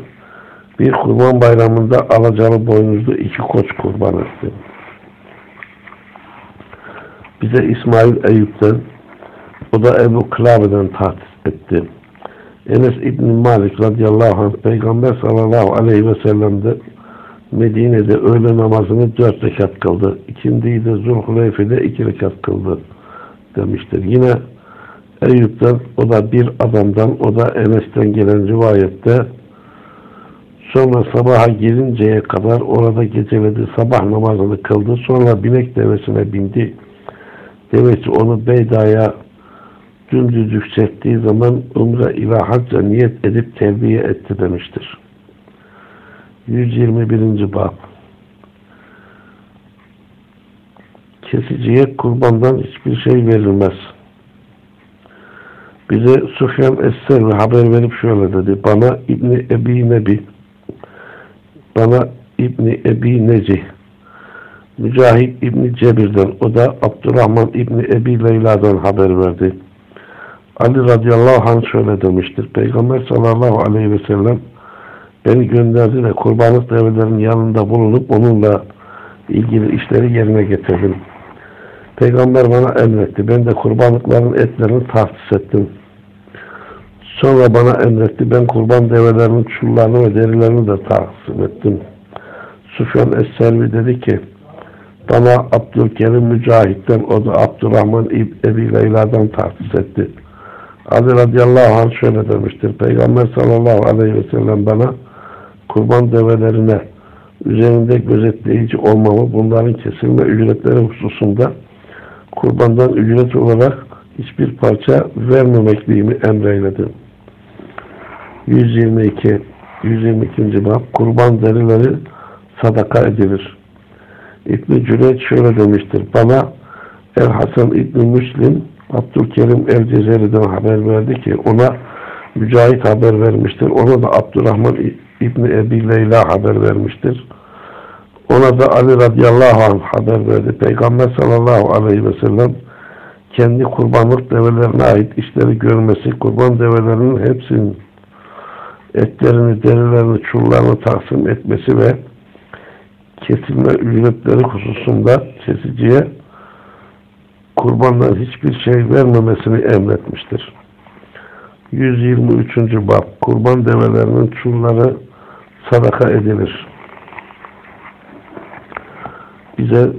S1: bir kurban bayramında alacalı boynuzlu iki koç kurban etti. Bize İsmail Eyüp'ten o da Ebu Klabe'den tahsis etti. Enes İbni Malik radıyallahu anh Peygamber sallallahu aleyhi ve sellem'de Medine'de öğle namazını dört rekat kıldı. İkindiyi de iki rekat kıldı demiştir. Yine Eyüp'ten o da bir adamdan o da Enes'ten gelen rivayette sonra sabaha gelinceye kadar orada geceledi. Sabah namazını kıldı. Sonra binek devesine bindi. Devesi onu Beyda'ya dümdüz yükselttiği zaman umre ila hacca niyet edip terbiye etti demiştir. 121. bab Kesiciye kurbandan hiçbir şey verilmez. Bize Sufyan Es-Servi haber verip şöyle dedi. Bana İbni Ebi Nebi bana İbni Ebi Necih Mücahit İbni Cebir'den o da Abdurrahman İbni Ebi Leyla'dan haber verdi. Ali radıyallahu anh şöyle demiştir. Peygamber sallallahu aleyhi ve sellem beni gönderdi de kurbanlık develerin yanında bulunup onunla ilgili işleri yerine getirdim. Peygamber bana emretti. Ben de kurbanlıkların etlerini tahsis ettim. Sonra bana emretti. Ben kurban develerinin çullarını ve derilerini de tahsis ettim. Sufyan Es-Selvi dedi ki bana Abdülkerim Mücahit'ten o da Abdurrahman Ebi Leyla'dan tahsis etti. Ali radıyallahu anh şöyle demiştir. Peygamber sallallahu aleyhi ve sellem bana kurban develerine üzerinde gözetleyici olmamı, bunların kesilme ücretleri hususunda kurbandan ücret olarak hiçbir parça vermemekliğimi emreyledi. 122 122. bab Kurban derileri sadaka edilir. İbn-i şöyle demiştir. Bana El Hasan İbn-i Müslim Abdülkerim El Cezeri'den haber verdi ki ona Mücahit haber vermiştir. Ona da Abdurrahman İbni Ebi Leyla haber vermiştir. Ona da Ali radıyallahu anh haber verdi. Peygamber sallallahu aleyhi ve sellem kendi kurbanlık develerine ait işleri görmesi, kurban develerinin hepsinin etlerini, derilerini, çullarını taksim etmesi ve kesilme ücretleri hususunda kesiciye kurbandan hiçbir şey vermemesini emretmiştir. 123. bab Kurban develerinin çulları sadaka edilir. Bize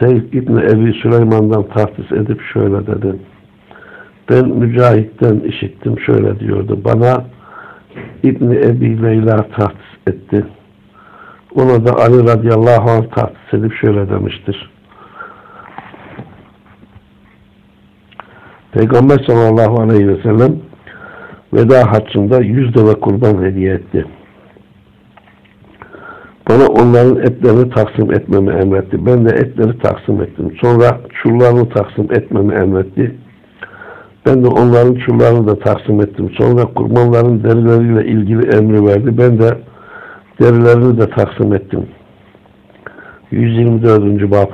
S1: Seyyid İbni Ebi Süleyman'dan tahsis edip şöyle dedi. Ben Mücahit'ten işittim şöyle diyordu. Bana İbni Ebi Leyla tahsis etti. Ona da Ali radıyallahu anh tahsis edip şöyle demiştir. Peygamber sallallahu aleyhi ve sellem veda haccında yüz deve kurban hediye etti. Bana onların etlerini taksim etmemi emretti. Ben de etleri taksim ettim. Sonra çullarını taksim etmemi emretti. Ben de onların çullarını da taksim ettim. Sonra kurbanların derileriyle ilgili emri verdi. Ben de derilerini de taksim ettim. 124. bab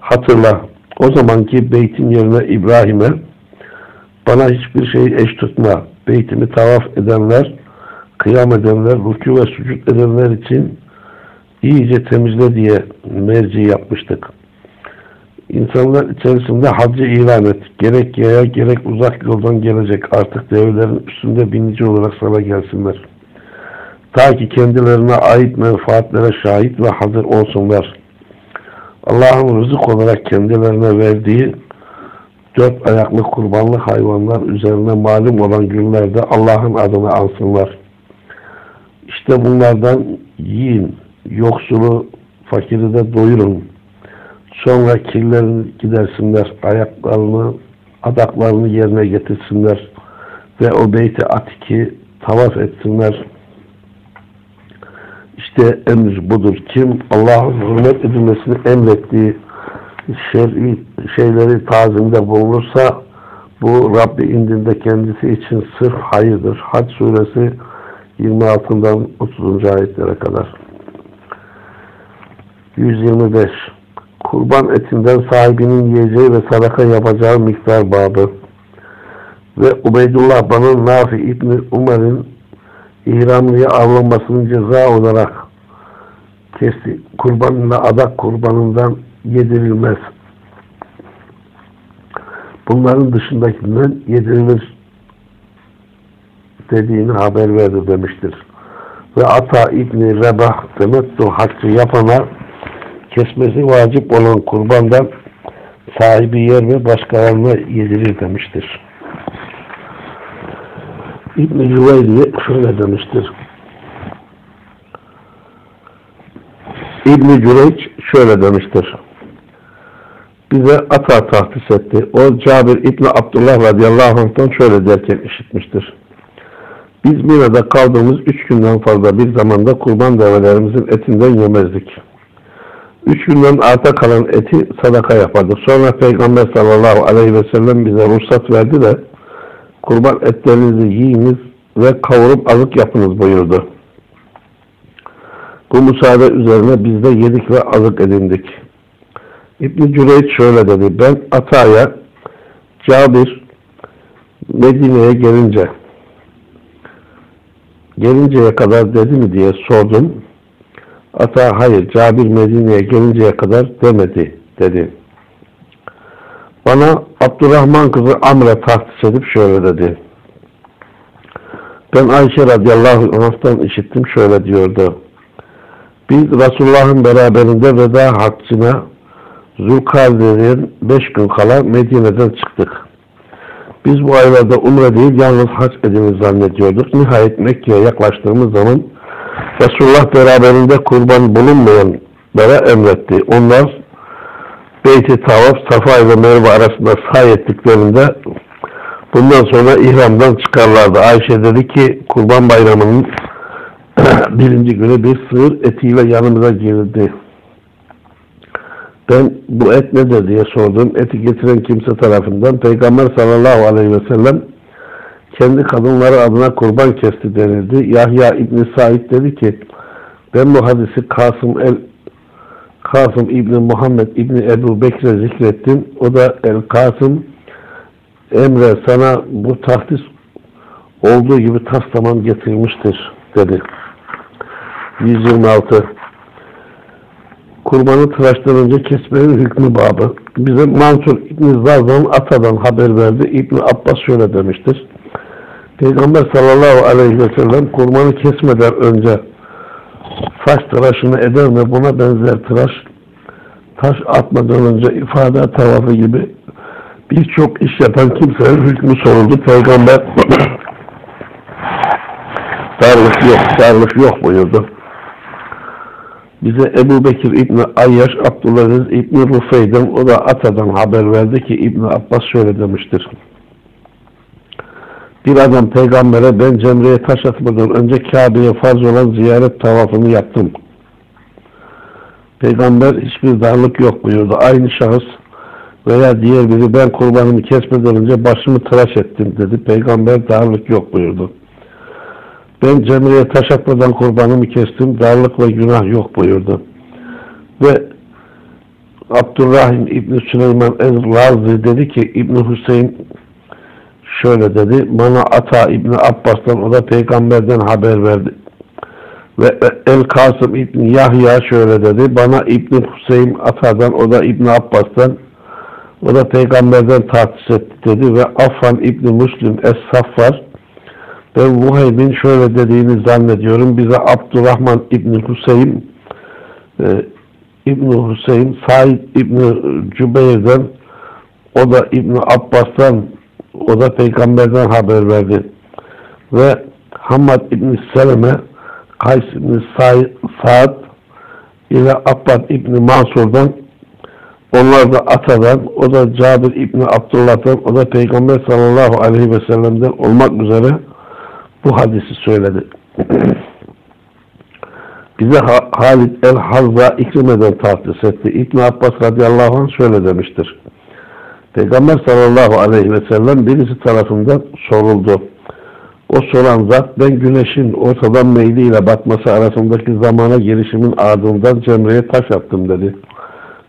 S1: Hatırla, o zamanki beytin yerine İbrahim'e bana hiçbir şeyi eş tutma. Beytimi tavaf edenler, kıyam edenler, rükû ve sucud edenler için iyice temizle diye merci yapmıştık. İnsanlar içerisinde haccı ilan et. Gerek yaya gerek uzak yoldan gelecek artık develerin üstünde binici olarak sana gelsinler. Ta ki kendilerine ait menfaatlere şahit ve hazır olsunlar. Allah'ın rızık olarak kendilerine verdiği dört ayaklı kurbanlı hayvanlar üzerine malum olan günlerde Allah'ın adını ansınlar. İşte bunlardan yiyin, yoksulu, fakiri de doyurun. Sonra kirlerini gidersinler, ayaklarını, adaklarını yerine getirsinler ve o beyti atiki tavaf etsinler. İşte emir budur. Kim Allah'ın hürmet edilmesini emrettiği şer'i şeyleri tazimde bulunursa bu Rabbi indinde kendisi için sırf hayırdır. Hac suresi 26'dan 30. ayetlere kadar. 125 Kurban etinden sahibinin yiyeceği ve sadaka yapacağı miktar babı ve Ubeydullah bana Nafi İbni Umar'ın İhramlıya avlanmasının ceza olarak kesti kurbanına adak kurbanından yedirilmez. Bunların dışındakinden yedirilir dediğini haber verdi demiştir. Ve Ata İbni Rebah temettu haccı yapana kesmesi vacip olan kurbandan sahibi yer ve başkalarına yedirir demiştir. İbn-i Cüveyli şöyle demiştir. İbn-i Cüreyç şöyle demiştir. Bize ata tahsis etti. O Cabir İbni Abdullah radıyallahu anh'tan şöyle derken işitmiştir. Biz Mina'da kaldığımız üç günden fazla bir zamanda kurban develerimizin etinden yemezdik. Üç günden arta kalan eti sadaka yapardık. Sonra Peygamber sallallahu aleyhi ve sellem bize ruhsat verdi de kurban etlerinizi yiyiniz ve kavurup azık yapınız buyurdu. Bu müsaade üzerine biz de yedik ve azık edindik. İbn-i şöyle dedi. Ben Ata'ya Cabir Medine'ye gelince gelinceye kadar dedi mi diye sordum. Ata hayır Cabir Medine'ye gelinceye kadar demedi dedi. Bana Abdurrahman kızı Amr'e tahsis edip şöyle dedi. Ben Ayşe radıyallahu anh'tan işittim şöyle diyordu. Biz Resulullah'ın beraberinde veda haccına Zulkarde'nin beş gün kala Medine'den çıktık. Biz bu aylarda umre değil yalnız hac edini zannediyorduk. Nihayet Mekke'ye yaklaştığımız zaman Resulullah beraberinde kurban bulunmayanlara emretti. Onlar Beyti Tavaf, Safa ve Merve arasında say ettiklerinde bundan sonra ihramdan çıkarlardı. Ayşe dedi ki Kurban Bayramı'nın birinci günü bir sığır etiyle yanımıza girdi. Ben bu et nedir diye sordum. Eti getiren kimse tarafından Peygamber sallallahu aleyhi ve sellem kendi kadınları adına kurban kesti denildi. Yahya İbni Said dedi ki ben bu hadisi Kasım el Kasım İbni Muhammed İbni Ebu Bekir'e zikrettim. O da El Kasım Emre sana bu tahdis olduğu gibi tas tamam getirmiştir dedi. 126 Kurbanı tıraştan önce kesmenin hükmü babı. Bize Mansur İbni Ata'dan haber verdi. İbni Abbas şöyle demiştir. Peygamber sallallahu aleyhi ve sellem kurbanı kesmeden önce saç tıraşını eder ve buna benzer tıraş taş atmadan önce ifade tavafı gibi birçok iş yapan kimsenin hükmü soruldu. Peygamber darlık yok, darlık yok buyurdu. Bize Ebu Bekir İbni Ayyaş Abdülaziz İbni Rufey'den o da Ata'dan haber verdi ki İbni Abbas şöyle demiştir. Bir adam peygambere ben Cemre'ye taş atmadan önce Kabe'ye farz olan ziyaret tavafını yaptım. Peygamber hiçbir darlık yok buyurdu. Aynı şahıs Veya diğer biri ben kurbanımı kesmeden önce başımı tıraş ettim dedi. Peygamber darlık yok buyurdu. Ben cemreye taş atmadan kurbanımı kestim. Darlık ve günah yok buyurdu. Ve Abdurrahim İbni Süleyman el-Razi dedi ki İbni Hüseyin şöyle dedi. Bana Ata İbni Abbas'tan o da peygamberden haber verdi. Ve El Kasım İbni Yahya şöyle dedi. Bana İbni Hüseyin Ata'dan o da İbni Abbas'tan o da peygamberden tahsis etti dedi ve Affan İbni Müslim Es-Saffar ben Vuheyb'in şöyle dediğini zannediyorum. Bize Abdurrahman İbni Hüseyin e, İbni Hüseyin Said İbni Cübeyr'den o da İbni Abbas'tan o da peygamberden haber verdi. Ve Hamad İbni Seleme Kays İbni Said, Saad ile Abbad İbni Mansur'dan onlar da Ata'dan, o da Cabir İbni Abdullah'dan, o da Peygamber sallallahu aleyhi ve sellem'den olmak üzere bu hadisi söyledi. Bize Halid el-Hazza İkrime'den tahsis etti. İbn Abbas radıyallahu anh şöyle demiştir. Peygamber sallallahu aleyhi ve sellem birisi tarafından soruldu. O soran zat ben güneşin ortadan meyliyle batması arasındaki zamana girişimin ardından cemreye taş attım dedi.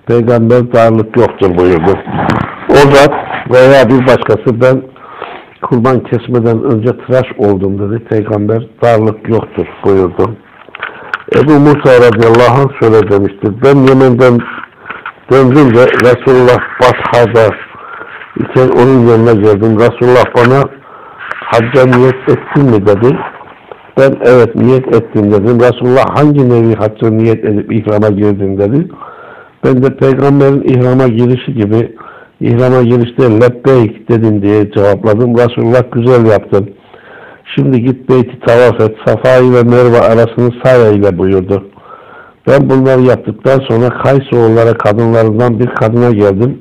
S1: Peygamber darlık yoktur buyurdu. O zat veya bir başkası ben kurban kesmeden önce tıraş oldum dedi. Peygamber darlık yoktur buyurdu. Ebu Musa radıyallahu anh şöyle demiştir. Ben Yemen'den döndüm de Resulullah Basha'da iken onun yanına geldim. Resulullah bana hacca niyet ettin mi dedi. Ben evet niyet ettim dedim. Resulullah hangi nevi hacca niyet edip ihrama girdin dedi. Ben de peygamberin ihrama girişi gibi ihrama girişte lebbeyk dedim diye cevapladım. Resulullah güzel yaptın. Şimdi git beyti tavaf et. Safa'yı ve Merve arasını saya ile buyurdu. Ben bunları yaptıktan sonra Kaysoğullara kadınlarından bir kadına geldim.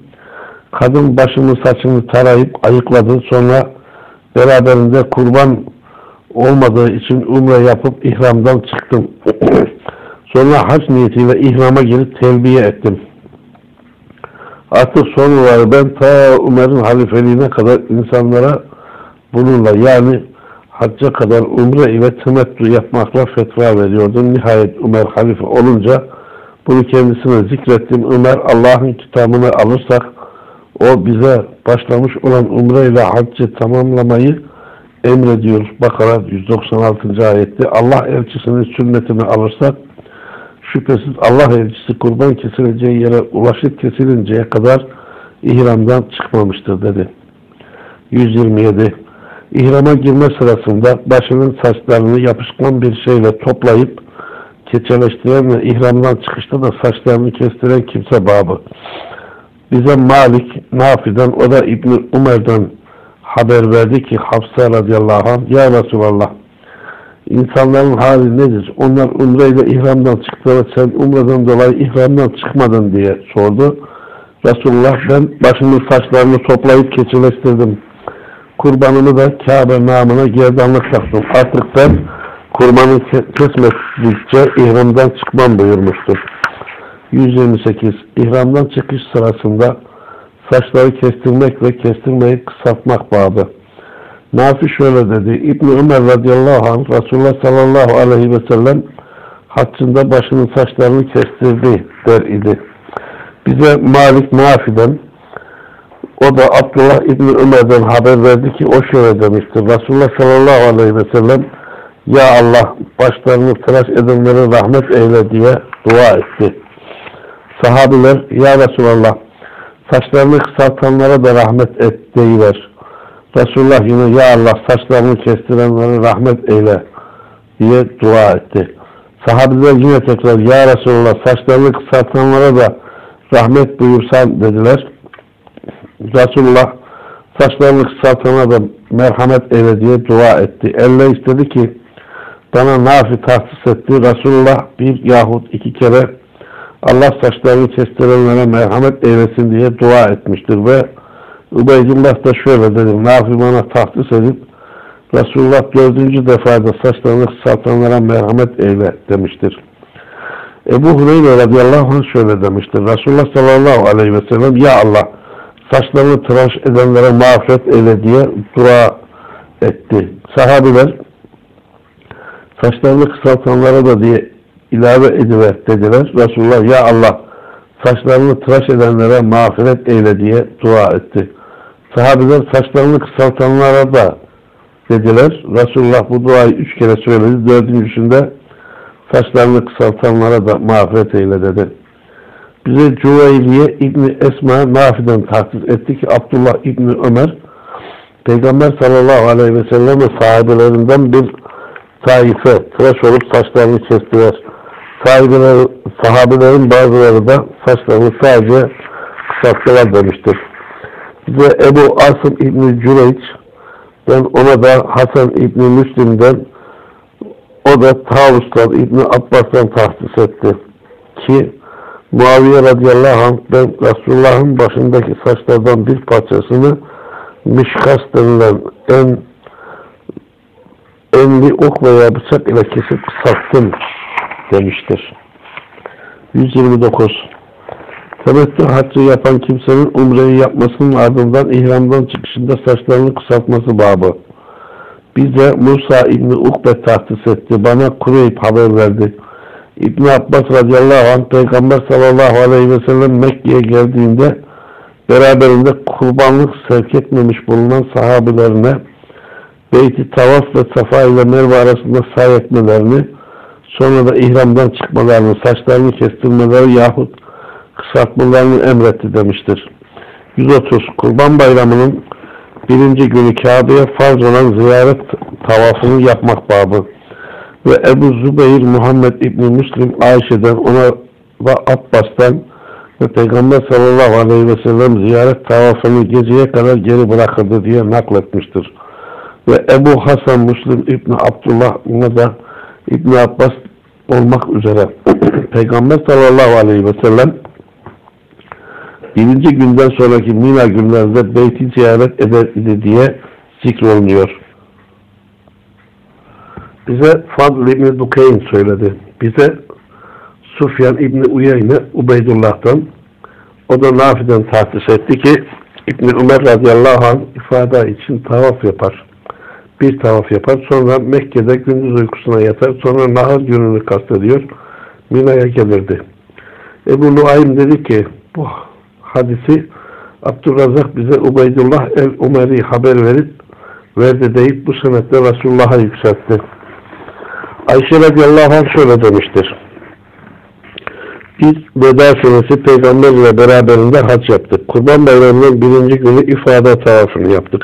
S1: Kadın başımı saçımı tarayıp ayıkladı. Sonra beraberinde kurban olmadığı için umre yapıp ihramdan çıktım. sonra hac niyetiyle ihrama girip telbiye ettim. Artık son olarak ben ta Ömer'in halifeliğine kadar insanlara bununla yani hacca kadar umre ile temettü yapmakla fetva veriyordum. Nihayet Ömer halife olunca bunu kendisine zikrettim. Ömer Allah'ın kitabını alırsak o bize başlamış olan umre ile haccı tamamlamayı emrediyor. Bakara 196. ayette Allah elçisinin sünnetini alırsak şüphesiz Allah elçisi kurban kesileceği yere ulaşıp kesilinceye kadar ihramdan çıkmamıştır dedi. 127 İhrama girme sırasında başının saçlarını yapışkan bir şeyle toplayıp keçeleştiren ve ihramdan çıkışta da saçlarını kestiren kimse babı. Bize Malik Nafi'den o da İbni Umer'den haber verdi ki Hafsa radıyallahu anh Ya Resulallah insanların hali nedir? Onlar umreyle ihramdan çıktılar sen umreden dolayı ihramdan çıkmadın diye sordu. Resulullah ben başımın saçlarını toplayıp keçileştirdim kurbanımı da Kabe namına gerdanlık taktım. Artık ben kurbanı kesmedikçe ihramdan çıkmam buyurmuştur. 128. İhramdan çıkış sırasında saçları kestirmek ve kestirmeyi kısaltmak babı. Nafi şöyle dedi. İbni Ömer radıyallahu anh Resulullah sallallahu aleyhi ve sellem haccında başının saçlarını kestirdi der idi. Bize Malik Nafi'den o da Abdullah İbni Ömer'den haber verdi ki o şöyle demiştir. Resulullah sallallahu aleyhi ve sellem Ya Allah başlarını tıraş edenlere rahmet eyle diye dua etti. Sahabiler Ya Resulallah saçlarını kısaltanlara da rahmet et deyiver. Resulullah yine Ya Allah saçlarını kestirenlere rahmet eyle diye dua etti. Sahabiler yine tekrar Ya Resulallah saçlarını kısaltanlara da rahmet buyursan dediler. Resulullah saçlarını kısaltana da merhamet eyle diye dua etti. Elle istedi ki bana nafi tahsis etti. Resulullah bir yahut iki kere Allah saçlarını kestirenlere merhamet eylesin diye dua etmiştir ve Ubeydullah da şöyle dedi. Nafi bana tahsis edip Resulullah dördüncü defada saçlarını kısaltanlara merhamet eyle demiştir. Ebu Hureyre radıyallahu anh şöyle demiştir. Resulullah sallallahu aleyhi ve sellem Ya Allah saçlarını tıraş edenlere mağfiret eyle diye dua etti. Sahabiler saçlarını kısaltanlara da diye ilave ediver dediler. Resulullah ya Allah saçlarını tıraş edenlere mağfiret eyle diye dua etti. Sahabiler saçlarını kısaltanlara da dediler. Resulullah bu duayı üç kere söyledi. Dördüncüsünde saçlarını kısaltanlara da mağfiret eyle dedi. Bize Cüveyliye İbni Esma Nafi'den tahsis etti ki Abdullah İbni Ömer Peygamber sallallahu aleyhi ve sellem sahabelerinden bir taife tıraş olup saçlarını kestiler. Sahabeler, sahabelerin bazıları da saçlarını sadece kısalttılar demiştir. Bize Ebu Asım İbni Cüreyç ben ona da Hasan İbni Müslim'den o da Tavus'tan İbni Abbas'tan tahsis etti. Ki Muaviye radıyallahu anh ben Resulullah'ın başındaki saçlardan bir parçasını mişkas denilen en enli ok veya bıçak ile kesip kısalttım demiştir. 129 Temettü haccı yapan kimsenin umreyi yapmasının ardından ihramdan çıkışında saçlarını kısaltması babı. Bize Musa İbni Ukbe tahsis etti. Bana Kureyb haber verdi. İbni Abbas radıyallahu anh Peygamber sallallahu aleyhi ve sellem Mekke'ye geldiğinde beraberinde kurbanlık sevk etmemiş bulunan sahabelerine Beyti Tavaf ve Safa ile Merve arasında say etmelerini sonra da ihramdan çıkmalarını, saçlarını kestirmeleri yahut kısaltmalarını emretti demiştir. 130. Kurban Bayramı'nın birinci günü Kabe'ye farz olan ziyaret tavafını yapmak babı ve Ebu Zübeyir Muhammed İbni Müslim Ayşe'den ona ve Abbas'tan ve Peygamber sallallahu aleyhi ve sellem ziyaret tavafını geceye kadar geri bırakırdı diye nakletmiştir. Ve Ebu Hasan Müslim İbni Abdullah ona da İbni Abbas olmak üzere Peygamber sallallahu aleyhi ve sellem birinci günden sonraki Mina günlerinde beyti ziyaret eder idi diye zikrolunuyor. Bize Fadl İbni Dukeyn söyledi. Bize Sufyan İbni Uyeyne Ubeydullah'tan o da Nafi'den tahsis etti ki İbni Ömer radıyallahu anh ifade için tavaf yapar. Bir tavaf yapar. Sonra Mekke'de gündüz uykusuna yatar. Sonra nahar gününü kastediyor. Mina'ya gelirdi. Ebu Nuaym dedi ki bu hadisi Abdurrazak bize Ubeydullah el Umeri haber verip verdi deyip bu senetle Resulullah'a yükseltti. Ayşe radıyallahu anh şöyle demiştir. Biz veda senesi peygamberle beraberinde hac yaptık. Kurban bayramının birinci günü ifade tavafını yaptık.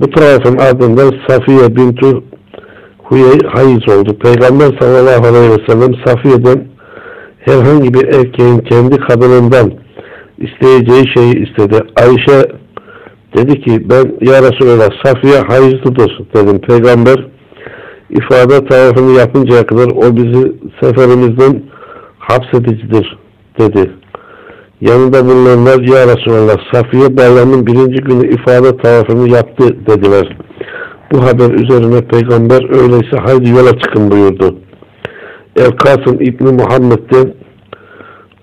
S1: Bu tavafın ardından Safiye bintu Huyey hayız oldu. Peygamber sallallahu aleyhi ve sellem Safiye'den herhangi bir erkeğin kendi kadınından isteyeceği şeyi istedi. Ayşe dedi ki ben ya Resulallah Safiye hayızlıdır dedim. Peygamber ifade tarafını yapıncaya kadar o bizi seferimizden hapsedicidir dedi. Yanında bulunanlar ya Resulallah Safiye bayramın birinci günü ifade tarafını yaptı dediler. Bu haber üzerine peygamber öyleyse haydi yola çıkın buyurdu. El Kasım İbni Muhammed'den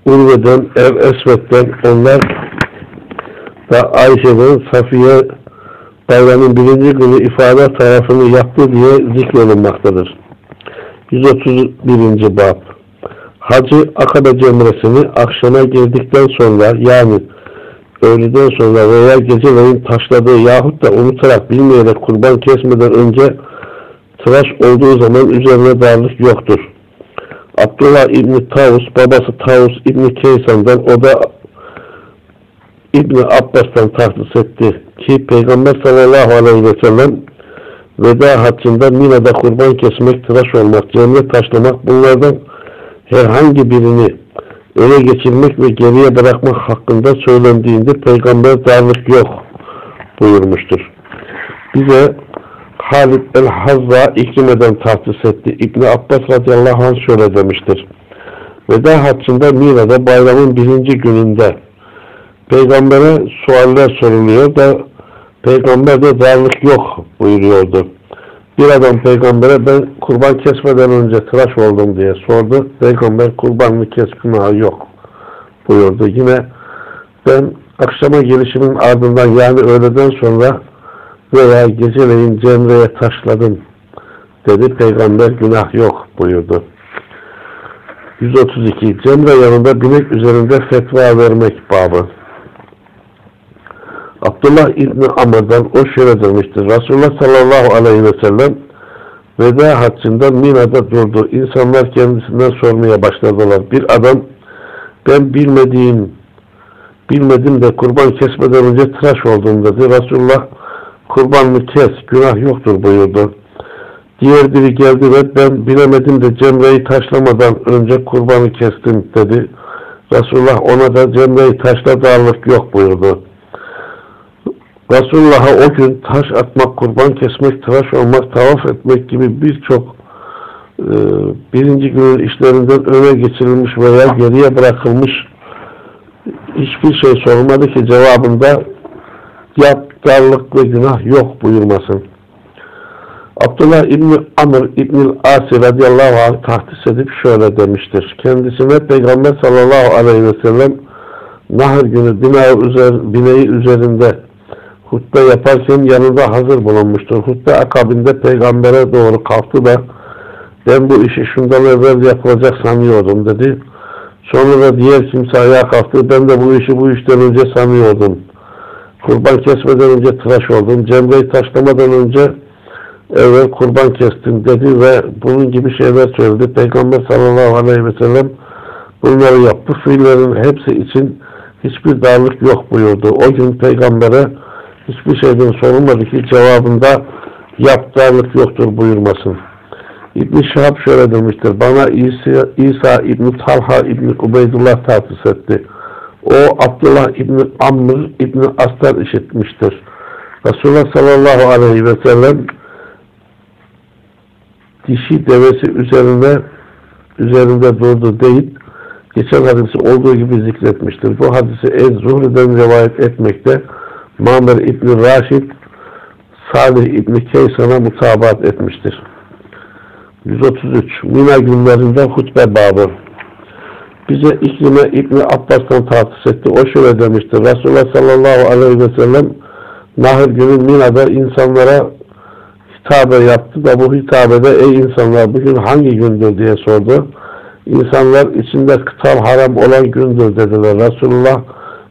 S1: Urve'den, Ev Esved'den onlar da Ayşe'den Safiye bayramın birinci günü ifade tarafını yaptı diye zikredilmektedir. 131. Bab Hacı Akabe cemresini akşama girdikten sonra yani öğleden sonra veya geceleyin taşladığı yahut da unutarak bilmeyerek kurban kesmeden önce tıraş olduğu zaman üzerine darlık yoktur. Abdullah İbni Tavus, babası Tavus İbni Keysan'dan, o da İbni Abbas'tan tahsis etti ki Peygamber sallallahu aleyhi ve sellem veda haccında Mina'da kurban kesmek, tıraş olmak, cemre taşlamak bunlardan herhangi birini ele geçirmek ve geriye bırakmak hakkında söylendiğinde Peygamber darlık yok buyurmuştur. Bize Halid el-Hazza İkrime'den tahsis etti. İbni Abbas radıyallahu anh şöyle demiştir. Veda haccında Mina'da bayramın birinci gününde Peygamber'e sualler soruluyor da Peygamber darlık yok buyuruyordu. Bir adam peygambere ben kurban kesmeden önce tıraş oldum diye sordu. Peygamber kurbanını kes günahı yok buyurdu. Yine ben akşama gelişimin ardından yani öğleden sonra veya geceleyin cemreye taşladım dedi. Peygamber günah yok buyurdu. 132. Cemre yanında binek üzerinde fetva vermek babı. Abdullah İbni Amr'dan o şöyle demiştir. Resulullah sallallahu aleyhi ve sellem veda haccında Mina'da durdu. İnsanlar kendisinden sormaya başladılar. Bir adam ben bilmediğim bilmedim de kurban kesmeden önce tıraş oldum dedi. Resulullah kurbanını kes günah yoktur buyurdu. Diğer biri geldi ve ben bilemedim de cemreyi taşlamadan önce kurbanı kestim dedi. Resulullah ona da cemreyi taşla darlık yok buyurdu. Resulullah'a o gün taş atmak, kurban kesmek, tıraş olmak, tavaf etmek gibi birçok e, birinci günün işlerinden öne geçirilmiş veya geriye bırakılmış hiçbir şey sorulmadı ki cevabında yap, darlık ve günah yok buyurmasın. Abdullah İbni Amr İbni Asi radıyallahu anh tahdis edip şöyle demiştir. Kendisine Peygamber sallallahu aleyhi ve sellem nahır günü üzer, bineği üzerinde hutbe yaparken yanında hazır bulunmuştur. Hutbe akabinde peygambere doğru kalktı da ben bu işi şundan evvel yapılacak sanıyordum dedi. Sonra da diğer kimse ayağa kalktı. Ben de bu işi bu işten önce sanıyordum. Kurban kesmeden önce tıraş oldum. Cemreyi taşlamadan önce evvel kurban kestim dedi ve bunun gibi şeyler söyledi. Peygamber sallallahu aleyhi ve sellem bunları yaptı. Fiillerin hepsi için hiçbir darlık yok buyurdu. O gün peygambere hiçbir şeyden sorulmadı ki cevabında yap darlık yoktur buyurmasın. İbn Şahab şöyle demiştir. Bana İsa, İsa İbn Talha İbn Ubeydullah tahsis etti. O Abdullah İbn Amr İbn Aslar işitmiştir. Resulullah sallallahu aleyhi ve sellem dişi devesi üzerine üzerinde durdu deyip geçen hadisi olduğu gibi zikretmiştir. Bu hadisi Ez-Zuhri'den rivayet etmekte Mamer İbni Raşid Salih İbni Keysan'a mutabat etmiştir. 133. Mina günlerinde hutbe babı. Bize İklime İbni Abbas'tan tahsis etti. O şöyle demiştir. Resulullah sallallahu aleyhi ve sellem Nahır günü Mina'da insanlara hitabe yaptı da bu hitabede ey insanlar bugün hangi gündür diye sordu. İnsanlar içinde kıtal haram olan gündür dediler. Resulullah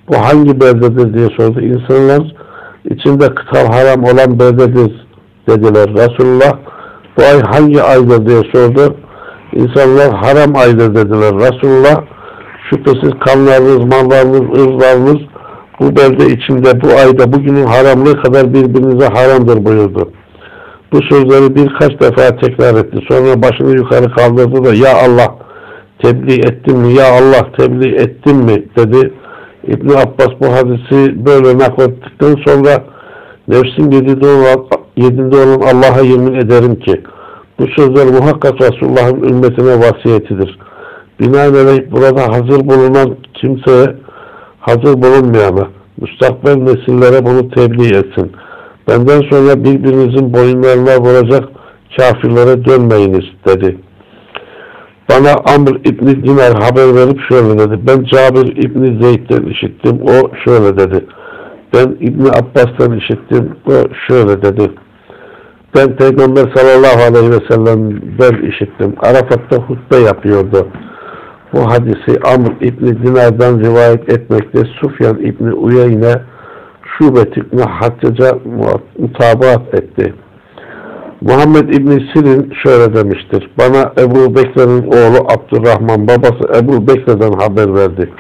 S1: bu hangi beldedir diye sordu. İnsanlar içinde kıtal haram olan beldedir dediler. Resulullah bu ay hangi aydır diye sordu. İnsanlar haram aydır dediler. Resulullah şüphesiz kanlarınız, mallarınız, ırzlarınız bu belde içinde bu ayda bugünün haramlığı kadar birbirinize haramdır buyurdu. Bu sözleri birkaç defa tekrar etti. Sonra başını yukarı kaldırdı da ya Allah tebliğ ettim mi? Ya Allah tebliğ ettim mi? dedi. İbn Abbas bu hadisi böyle naklettikten sonra nefsim yedinde olan, yedinde olan Allah'a yemin ederim ki bu sözler muhakkak Resulullah'ın ümmetine vasiyetidir. Binaenaleyh burada hazır bulunan kimseye hazır bulunmayana müstakbel nesillere bunu tebliğ etsin. Benden sonra birbirinizin boyunlarına vuracak kafirlere dönmeyiniz dedi. Bana Amr İbni Dinar haber verip şöyle dedi. Ben Cabir İbni Zeyd'den işittim. O şöyle dedi. Ben İbni Abbas'tan işittim. O şöyle dedi. Ben Peygamber sallallahu aleyhi ve sellem'den işittim. Arafat'ta hutbe yapıyordu. Bu hadisi Amr İbni Dinar'dan rivayet etmekte Sufyan İbni Uyeyne Şubet İbni Haccaca mutabat etti. Muhammed İbni Sirin şöyle demiştir. Bana Ebu Bekir'in oğlu Abdurrahman babası Ebu Bekir'den haber verdi.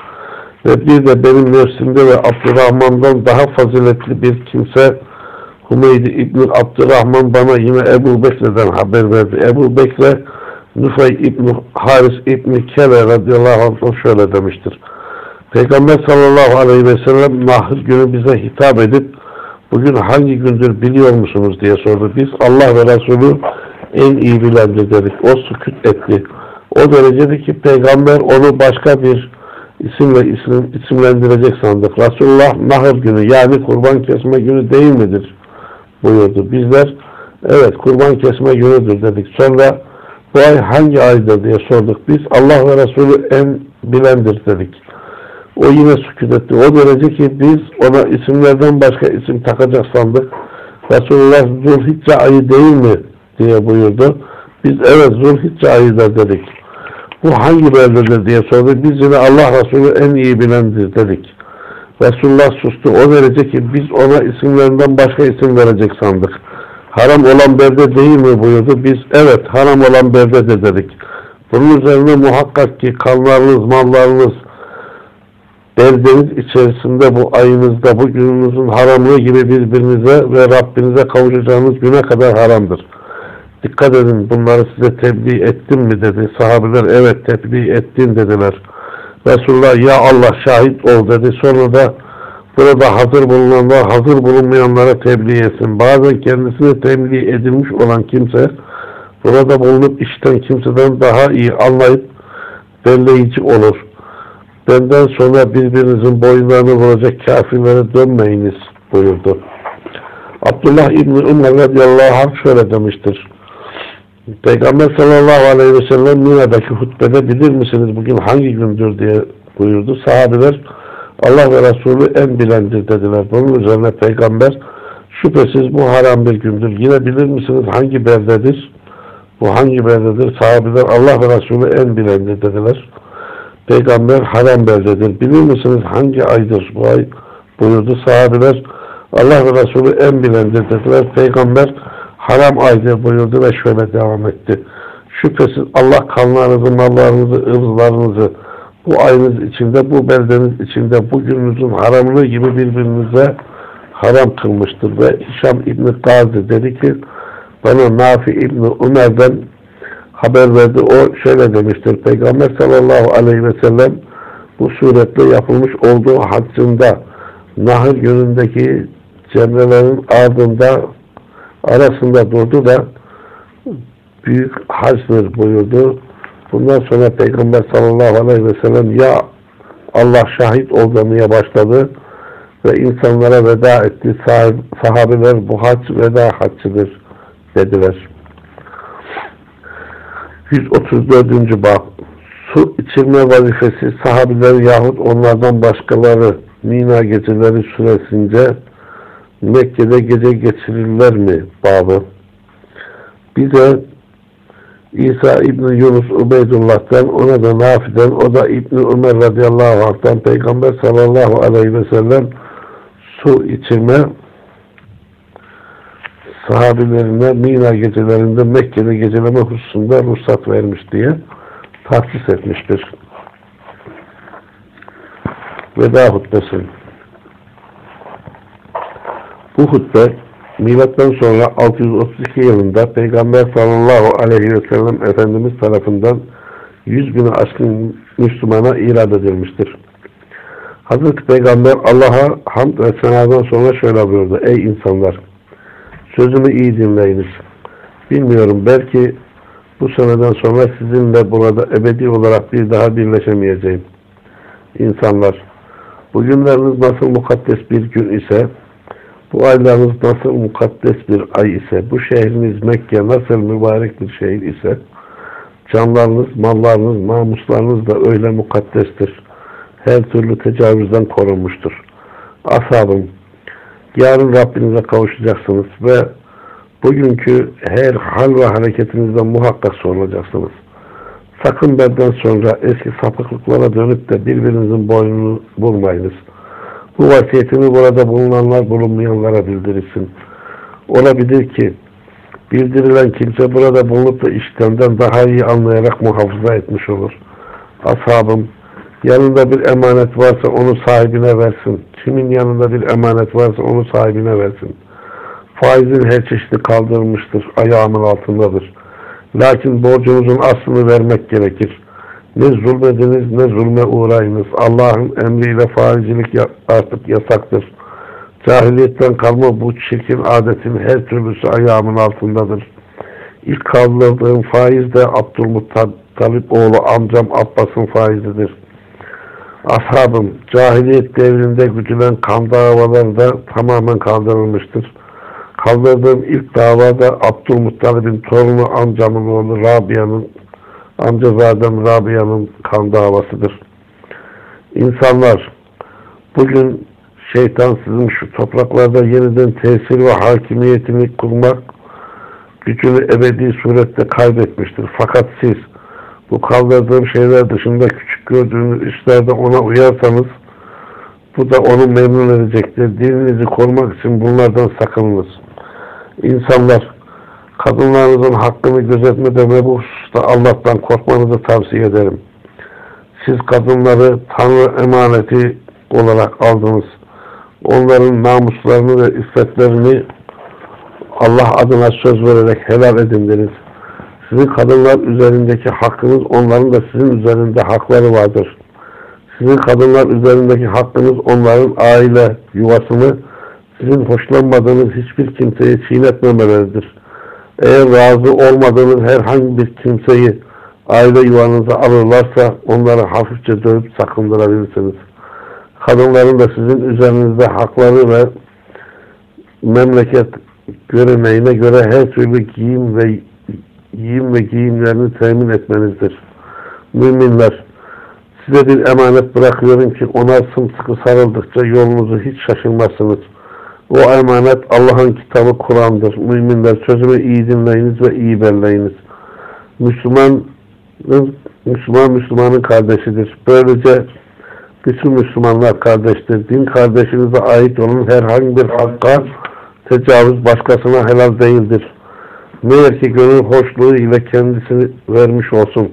S1: Ve bir de benim nefsimde ve Abdurrahman'dan daha faziletli bir kimse Hümeydi İbni Abdurrahman bana yine Ebu Bekir'den haber verdi. Ebu Bekir Nufay İbni Haris İbni Kele radıyallahu anh şöyle demiştir. Peygamber sallallahu aleyhi ve sellem nahır günü bize hitap edip bugün hangi gündür biliyor musunuz diye sordu. Biz Allah ve Resulü en iyi bilendir dedik. O sükut etti. O derecede ki peygamber onu başka bir isimle isim, isimlendirecek sandık. Resulullah nahır günü yani kurban kesme günü değil midir? Buyurdu. Bizler evet kurban kesme günüdür dedik. Sonra bu ay hangi aydır diye sorduk. Biz Allah ve Resulü en bilendir dedik. O yine sükut etti. O derece ki biz ona isimlerden başka isim takacak sandık. Resulullah Zulhicce ayı değil mi? diye buyurdu. Biz evet Zulhicce ayıdır dedik. Bu hangi beldedir diye sordu. Biz yine Allah Resulü en iyi bilendir dedik. Resulullah sustu. O derece ki biz ona isimlerinden başka isim verecek sandık. Haram olan belde değil mi buyurdu. Biz evet haram olan beldedir dedik. Bunun üzerine muhakkak ki kanlarınız, mallarınız, beldeniz içerisinde bu ayınızda, bu gününüzün haramlığı gibi birbirinize ve Rabbinize kavuşacağınız güne kadar haramdır. Dikkat edin bunları size tebliğ ettim mi dedi. Sahabeler evet tebliğ ettin dediler. Resulullah ya Allah şahit ol dedi. Sonra da burada hazır bulunanlar hazır bulunmayanlara tebliğ etsin. Bazen kendisine tebliğ edilmiş olan kimse burada bulunup işten kimseden daha iyi anlayıp belleyici olur. Benden sonra birbirinizin boyunlarını vuracak kafirlere dönmeyiniz buyurdu. Abdullah İbni Umar radıyallahu anh şöyle demiştir. Peygamber sallallahu aleyhi ve sellem Mina'daki hutbede bilir misiniz bugün hangi gündür diye buyurdu. Sahabeler Allah ve Resulü en bilendir dediler. Bunun üzerine peygamber şüphesiz bu haram bir gündür. Yine bilir misiniz hangi beldedir? Bu hangi beldedir? Sahabeler Allah ve Resulü en bilendir dediler. Peygamber haram beldedir. Bilir misiniz hangi aydır bu ay? Buyurdu. Sahabeler Allah ve Resulü en bilendir dediler. Peygamber haram aydır buyurdu ve şöyle devam etti. Şüphesiz Allah kanlarınızı, mallarınızı, ırzlarınızı bu ayınız içinde, bu beldeniz içinde, bu gününüzün haramlığı gibi birbirinize haram kılmıştır. Ve Hişam İbni Gazi dedi ki bana Nafi İbni Ömer'den haber verdi. O şöyle demiştir. Peygamber sallallahu aleyhi ve sellem bu suretle yapılmış olduğu haccında nahır yönündeki cemrelerin ardında arasında durdu da büyük hacdır buyurdu. Bundan sonra Peygamber sallallahu aleyhi ve sellem ya Allah şahit ol başladı ve insanlara veda etti. Sah sahabeler bu hac veda haccıdır dediler. 134. bab Su içirme vazifesi sahabiler yahut onlardan başkaları Mina geceleri süresince Mekke'de gece geçirirler mi babı? Bize İsa İbni Yunus Ubeydullah'tan, ona da Nafi'den, o da İbni Ömer radıyallahu anh'tan Peygamber sallallahu aleyhi ve sellem su içirme sahabilerine Mina gecelerinde Mekke'de geceleme hususunda ruhsat vermiş diye tahsis etmiştir. Veda hutbesi. Hutbe milattan sonra 632 yılında Peygamber sallallahu aleyhi ve sellem Efendimiz tarafından 100 bini aşkın Müslümana irad edilmiştir. Hazreti Peygamber Allah'a hamd ve senadan sonra şöyle buyurdu. Ey insanlar! Sözümü iyi dinleyiniz. Bilmiyorum belki bu seneden sonra sizinle burada ebedi olarak bir daha birleşemeyeceğim. İnsanlar, bugünleriniz nasıl mukaddes bir gün ise, bu aylarınız nasıl mukaddes bir ay ise, bu şehriniz Mekke nasıl mübarek bir şehir ise, canlarınız, mallarınız, namuslarınız da öyle mukaddestir. Her türlü tecavüzden korunmuştur. Ashabım, yarın Rabbinize kavuşacaksınız ve bugünkü her hal ve hareketinizden muhakkak sorulacaksınız. Sakın benden sonra eski sapıklıklara dönüp de birbirinizin boynunu vurmayınız. Bu vasiyetini burada bulunanlar bulunmayanlara bildirirsin. Olabilir ki bildirilen kimse burada bulunup da işlemden daha iyi anlayarak muhafaza etmiş olur. Ashabım yanında bir emanet varsa onu sahibine versin. Kimin yanında bir emanet varsa onu sahibine versin. Faizin her çeşidi kaldırılmıştır. Ayağımın altındadır. Lakin borcunuzun aslını vermek gerekir. Ne zulmediniz ne zulme uğrayınız. Allah'ın emriyle faizcilik artık yasaktır. Cahiliyetten kalma bu çirkin adetin her türlüsü ayağımın altındadır. İlk kaldırdığım faiz de Abdülmuttalip oğlu amcam Abbas'ın faizidir. Ashabım, cahiliyet devrinde güdülen kan davaları da tamamen kaldırılmıştır. Kaldırdığım ilk davada Abdülmuttalib'in torunu amcamın oğlu Rabia'nın amcazadem Rabia'nın kan davasıdır. İnsanlar, bugün şeytan sizin şu topraklarda yeniden tesir ve hakimiyetini kurmak gücünü ebedi surette kaybetmiştir. Fakat siz bu kaldırdığım şeyler dışında küçük gördüğünüz işlerde ona uyarsanız bu da onu memnun edecektir. Dininizi korumak için bunlardan sakınınız. İnsanlar kadınlarınızın hakkını gözetmede ve bu hususta Allah'tan korkmanızı tavsiye ederim. Siz kadınları Tanrı emaneti olarak aldınız. Onların namuslarını ve iffetlerini Allah adına söz vererek helal edindiniz. Sizin kadınlar üzerindeki hakkınız, onların da sizin üzerinde hakları vardır. Sizin kadınlar üzerindeki hakkınız, onların aile yuvasını, sizin hoşlanmadığınız hiçbir kimseyi çiğnetmemeleridir. Eğer razı olmadığınız herhangi bir kimseyi aile yuvanıza alırlarsa onları hafifçe dövüp sakındırabilirsiniz. Kadınların da sizin üzerinizde hakları ve memleket göreneğine göre her türlü giyim ve giyim ve giyimlerini temin etmenizdir. Müminler, size bir emanet bırakıyorum ki ona sımsıkı sarıldıkça yolunuzu hiç şaşırmazsınız. O emanet Allah'ın kitabı Kur'an'dır. Müminler sözümü iyi dinleyiniz ve iyi belleyiniz. Müslüman Müslüman Müslümanın kardeşidir. Böylece bütün Müslümanlar kardeştir. Din kardeşinize ait olan herhangi bir hakka tecavüz başkasına helal değildir. Meğer ki gönül hoşluğu ile kendisini vermiş olsun.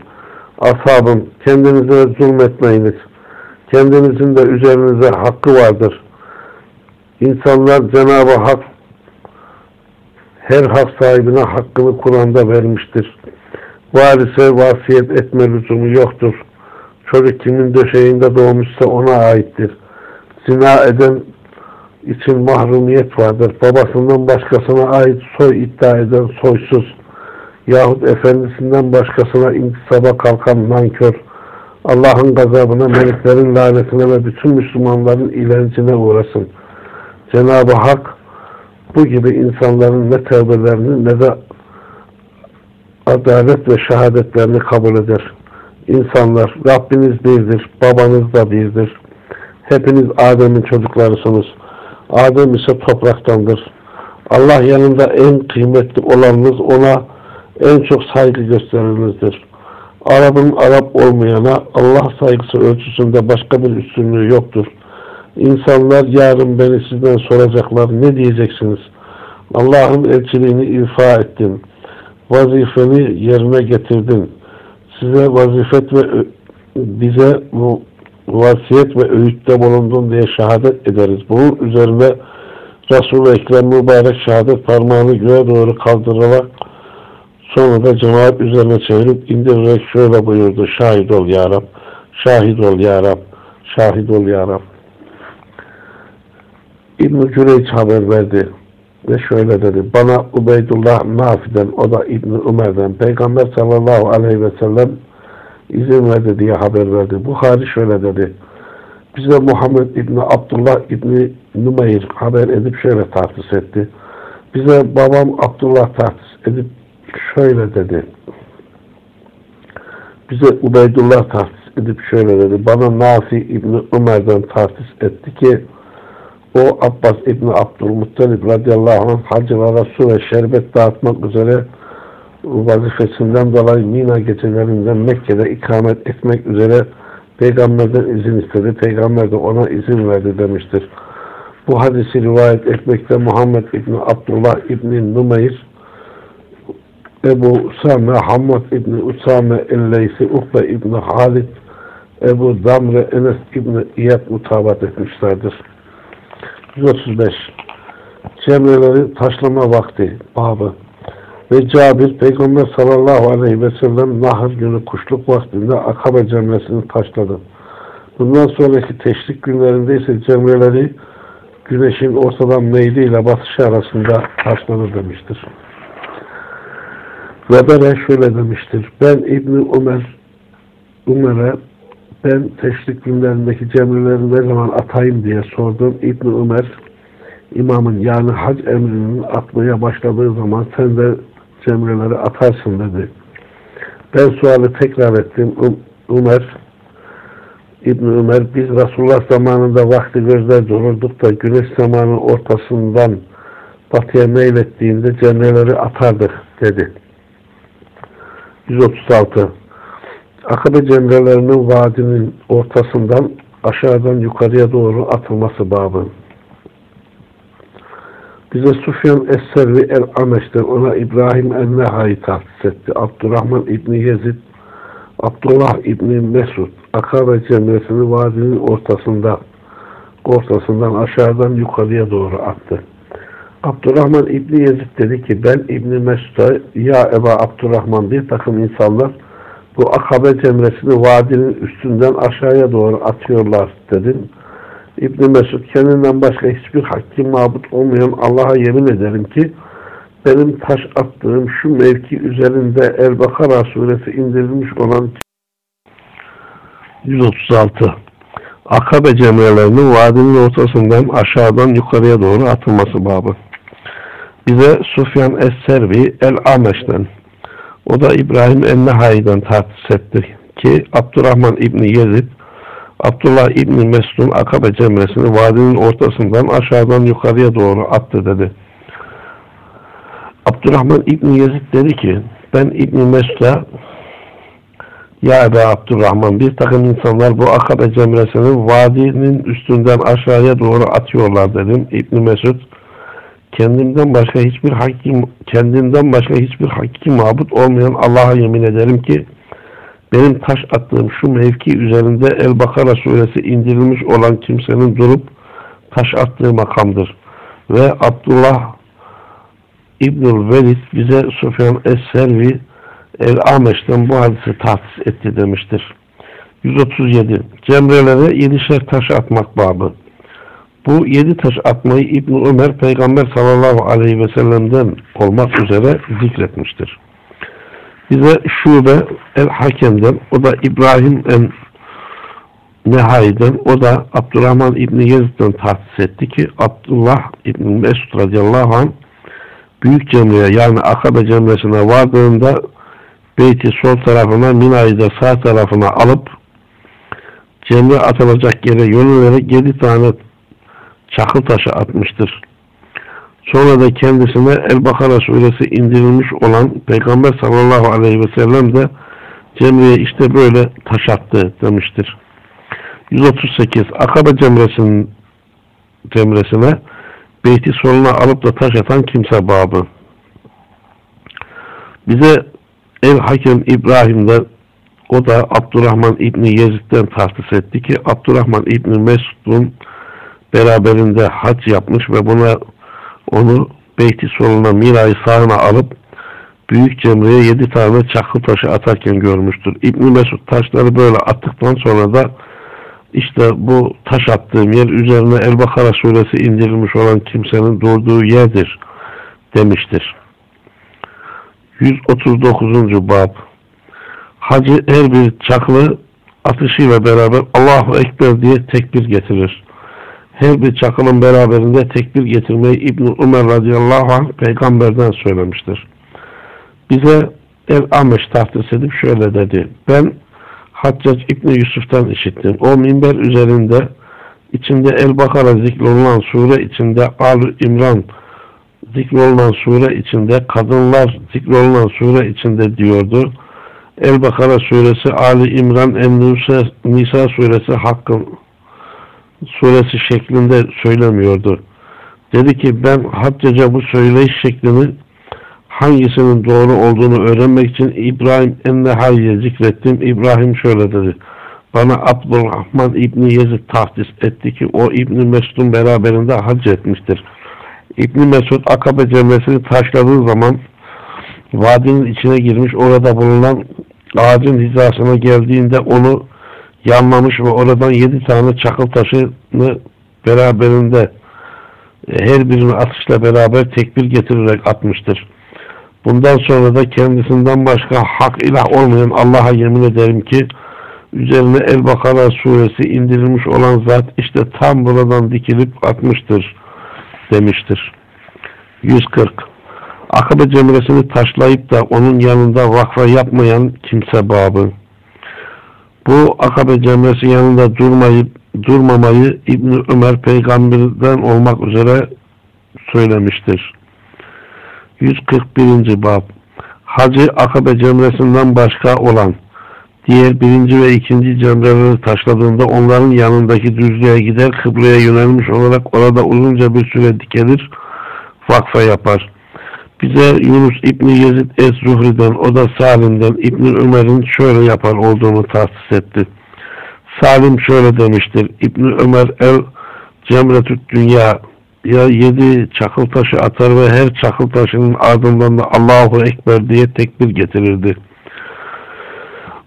S1: Ashabım kendinize zulmetmeyiniz. Kendinizin de üzerinize hakkı vardır. İnsanlar Cenab-ı Hak her hak sahibine hakkını Kur'an'da vermiştir. Varise vasiyet etme lüzumu yoktur. Çocuk kimin döşeğinde doğmuşsa ona aittir. Zina eden için mahrumiyet vardır. Babasından başkasına ait soy iddia eden soysuz yahut efendisinden başkasına intisaba kalkan nankör Allah'ın gazabına, meleklerin lanetine ve bütün Müslümanların ilencine uğrasın. Cenab-ı Hak bu gibi insanların ne tevbelerini ne de adalet ve şehadetlerini kabul eder. İnsanlar, Rabbiniz birdir, babanız da birdir. Hepiniz Adem'in çocuklarısınız. Adem ise topraktandır. Allah yanında en kıymetli olanınız ona en çok saygı gösterenizdir. Arap'ın Arap olmayana Allah saygısı ölçüsünde başka bir üstünlüğü yoktur. İnsanlar yarın beni sizden soracaklar. Ne diyeceksiniz? Allah'ın elçiliğini ifa ettin. Vazifeni yerine getirdin. Size vazifet ve bize bu vasiyet ve öğütte bulundun diye şehadet ederiz. Bunun üzerine Resul-i Ekrem mübarek şehadet parmağını göğe doğru kaldırarak sonra da cemaat üzerine çevirip indirerek şöyle buyurdu. Şahit ol ya Rab, şahit ol ya Rab, şahit ol ya Rab. İbn-i Cüreyç haber verdi ve şöyle dedi. Bana Ubeydullah Nafi'den, o da İbn-i Ömer'den, Peygamber sallallahu aleyhi ve sellem izin verdi diye haber verdi. Buhari şöyle dedi. Bize Muhammed İbni Abdullah İbni Nümeyr haber edip şöyle tahsis etti. Bize babam Abdullah tahsis edip şöyle dedi. Bize Ubeydullah tahsis edip şöyle dedi. Bana Nafi İbni Ömer'den tahsis etti ki o Abbas İbni Abdülmuttalib radıyallahu anh hacılara su ve şerbet dağıtmak üzere vazifesinden dolayı Mina gecelerinde Mekke'de ikamet etmek üzere Peygamberden izin istedi. Peygamber de ona izin verdi demiştir. Bu hadisi rivayet etmekte Muhammed İbni Abdullah İbni Numeyr Ebu Usame, Hammad İbni Usame El-Leysi, Ukbe İbni Halid, Ebu Damre, Enes İbni İyad mutabat etmişlerdir. 135 Cemreleri taşlama vakti babı ve Cabir Peygamber sallallahu aleyhi ve sellem nahır günü kuşluk vaktinde Akabe cemresini taşladı. Bundan sonraki teşrik günlerinde ise cemreleri güneşin ortadan meyliyle batışı arasında taşlanır demiştir. Webere şöyle demiştir. Ben İbni Ömer Ömer'e ben teşrik günlerindeki cemreleri ne zaman atayım diye sordum. İbni Ömer imamın yani hac emrinin atmaya başladığı zaman sen de cemreleri atarsın dedi. Ben sualı tekrar ettim. Ömer İbn Ömer biz Resulullah zamanında vakti gözler dururduk da güneş zamanın ortasından batıya meylettiğinde cemreleri atardık dedi. 136 Akabe cemrelerinin vadinin ortasından aşağıdan yukarıya doğru atılması babı. Bize Sufyan Es-Servi El-Ameş'ten ona İbrahim El-Neha'yı tahsis etti. Abdurrahman İbni Yezid, Abdullah İbni Mesud, Akabe cemresini vadinin ortasında ortasından aşağıdan yukarıya doğru attı. Abdurrahman İbni Yezid dedi ki ben İbni Mesud'a ya Eba Abdurrahman bir takım insanlar bu akabe cemresini vadinin üstünden aşağıya doğru atıyorlar dedim. İbn Mesud kendinden başka hiçbir hakim mabut olmayan Allah'a yemin ederim ki benim taş attığım şu mevki üzerinde El-Bakara suresi indirilmiş olan 136 Akabe cemrelerinin vadinin ortasından aşağıdan yukarıya doğru atılması babı. Bize Sufyan Es-Servi El-Ameş'ten o da İbrahim el-Nehai'den tahsis etti ki Abdurrahman İbni Yezid Abdullah İbni Mesud'un Akabe cemresini vadinin ortasından aşağıdan yukarıya doğru attı dedi. Abdurrahman İbni Yezid dedi ki ben İbni Mesud'a ya Ebe Abdurrahman bir takım insanlar bu Akabe cemresini vadinin üstünden aşağıya doğru atıyorlar dedim. İbni Mesud kendimden başka hiçbir hakim kendimden başka hiçbir hakim mabut olmayan Allah'a yemin ederim ki benim taş attığım şu mevki üzerinde El-Bakara suresi indirilmiş olan kimsenin durup taş attığı makamdır. Ve Abdullah İbnül Velid bize Sufyan Es-Servi El-Ameş'ten bu hadisi tahsis etti demiştir. 137. Cemrelere yedişer taş atmak babı. Bu yedi taş atmayı İbn Ömer Peygamber sallallahu aleyhi ve sellem'den olmak üzere zikretmiştir. Bize Şube el-Hakem'den, o da İbrahim en Nehay'den, o da Abdurrahman İbni Yezid'den tahsis etti ki Abdullah İbni Mesud radıyallahu anh Büyük Cemre'ye yani Akabe Cemre'sine vardığında Beyti sol tarafına, Mina'yı da sağ tarafına alıp Cemre atılacak yere yönelerek yedi tane çakıl taşı atmıştır. Sonra da kendisine El-Bakara suresi indirilmiş olan Peygamber sallallahu aleyhi ve sellem de Cemre'ye işte böyle taş attı demiştir. 138. Akabe cemresinin cemresine beyti soluna alıp da taş atan kimse babı. Bize El Hakem İbrahim'den o da Abdurrahman İbni Yezid'den tahsis etti ki Abdurrahman İbni Mesud'un beraberinde hac yapmış ve buna onu beyti soluna mirayı sağına alıp büyük cemreye yedi tane çakıl taşı atarken görmüştür. İbni Mesud taşları böyle attıktan sonra da işte bu taş attığım yer üzerine El-Bakara suresi indirilmiş olan kimsenin durduğu yerdir demiştir. 139. Bab Hacı her bir çaklı atışıyla beraber Allahu Ekber diye tekbir getirir her bir çakılın beraberinde tekbir getirmeyi İbn Ömer radıyallahu anh peygamberden söylemiştir. Bize El Ameş tahsis edip şöyle dedi. Ben Haccac İbni Yusuf'tan işittim. O minber üzerinde içinde El Bakara zikrolunan sure içinde Al İmran zikrolunan sure içinde kadınlar zikrolunan sure içinde diyordu. El Bakara suresi Ali İmran En Nisa suresi hakkın suresi şeklinde söylemiyordu. Dedi ki ben Haccaca bu söyleyiş şeklini hangisinin doğru olduğunu öğrenmek için İbrahim Ennehay'ye zikrettim. İbrahim şöyle dedi. Bana Abdurrahman İbni Yezid tahsis etti ki o İbni Mesud'un beraberinde hac etmiştir. İbni Mesud Akabe cemresini taşladığı zaman vadinin içine girmiş orada bulunan ağacın hizasına geldiğinde onu yanmamış ve oradan yedi tane çakıl taşını beraberinde e, her birini atışla beraber tekbir getirerek atmıştır. Bundan sonra da kendisinden başka hak ilah olmayan Allah'a yemin ederim ki üzerine El-Bakara suresi indirilmiş olan zat işte tam buradan dikilip atmıştır demiştir. 140. Akabe cemresini taşlayıp da onun yanında vakfa yapmayan kimse babı. Bu akabe cemresi yanında durmayıp durmamayı İbni Ömer peygamberden olmak üzere söylemiştir. 141. Bab Hacı akabe cemresinden başka olan diğer birinci ve ikinci cemreleri taşladığında onların yanındaki düzlüğe gider kıbleye yönelmiş olarak orada uzunca bir süre dikelir vakfa yapar. Bize Yunus İbni Yezid Ez-Zuhri'den, o da Salim'den İbni Ömer'in şöyle yapar olduğunu tahsis etti. Salim şöyle demiştir. İbni Ömer el cemretü dünya ya yedi çakıl taşı atar ve her çakıl taşının ardından da Allahu Ekber diye tekbir getirirdi.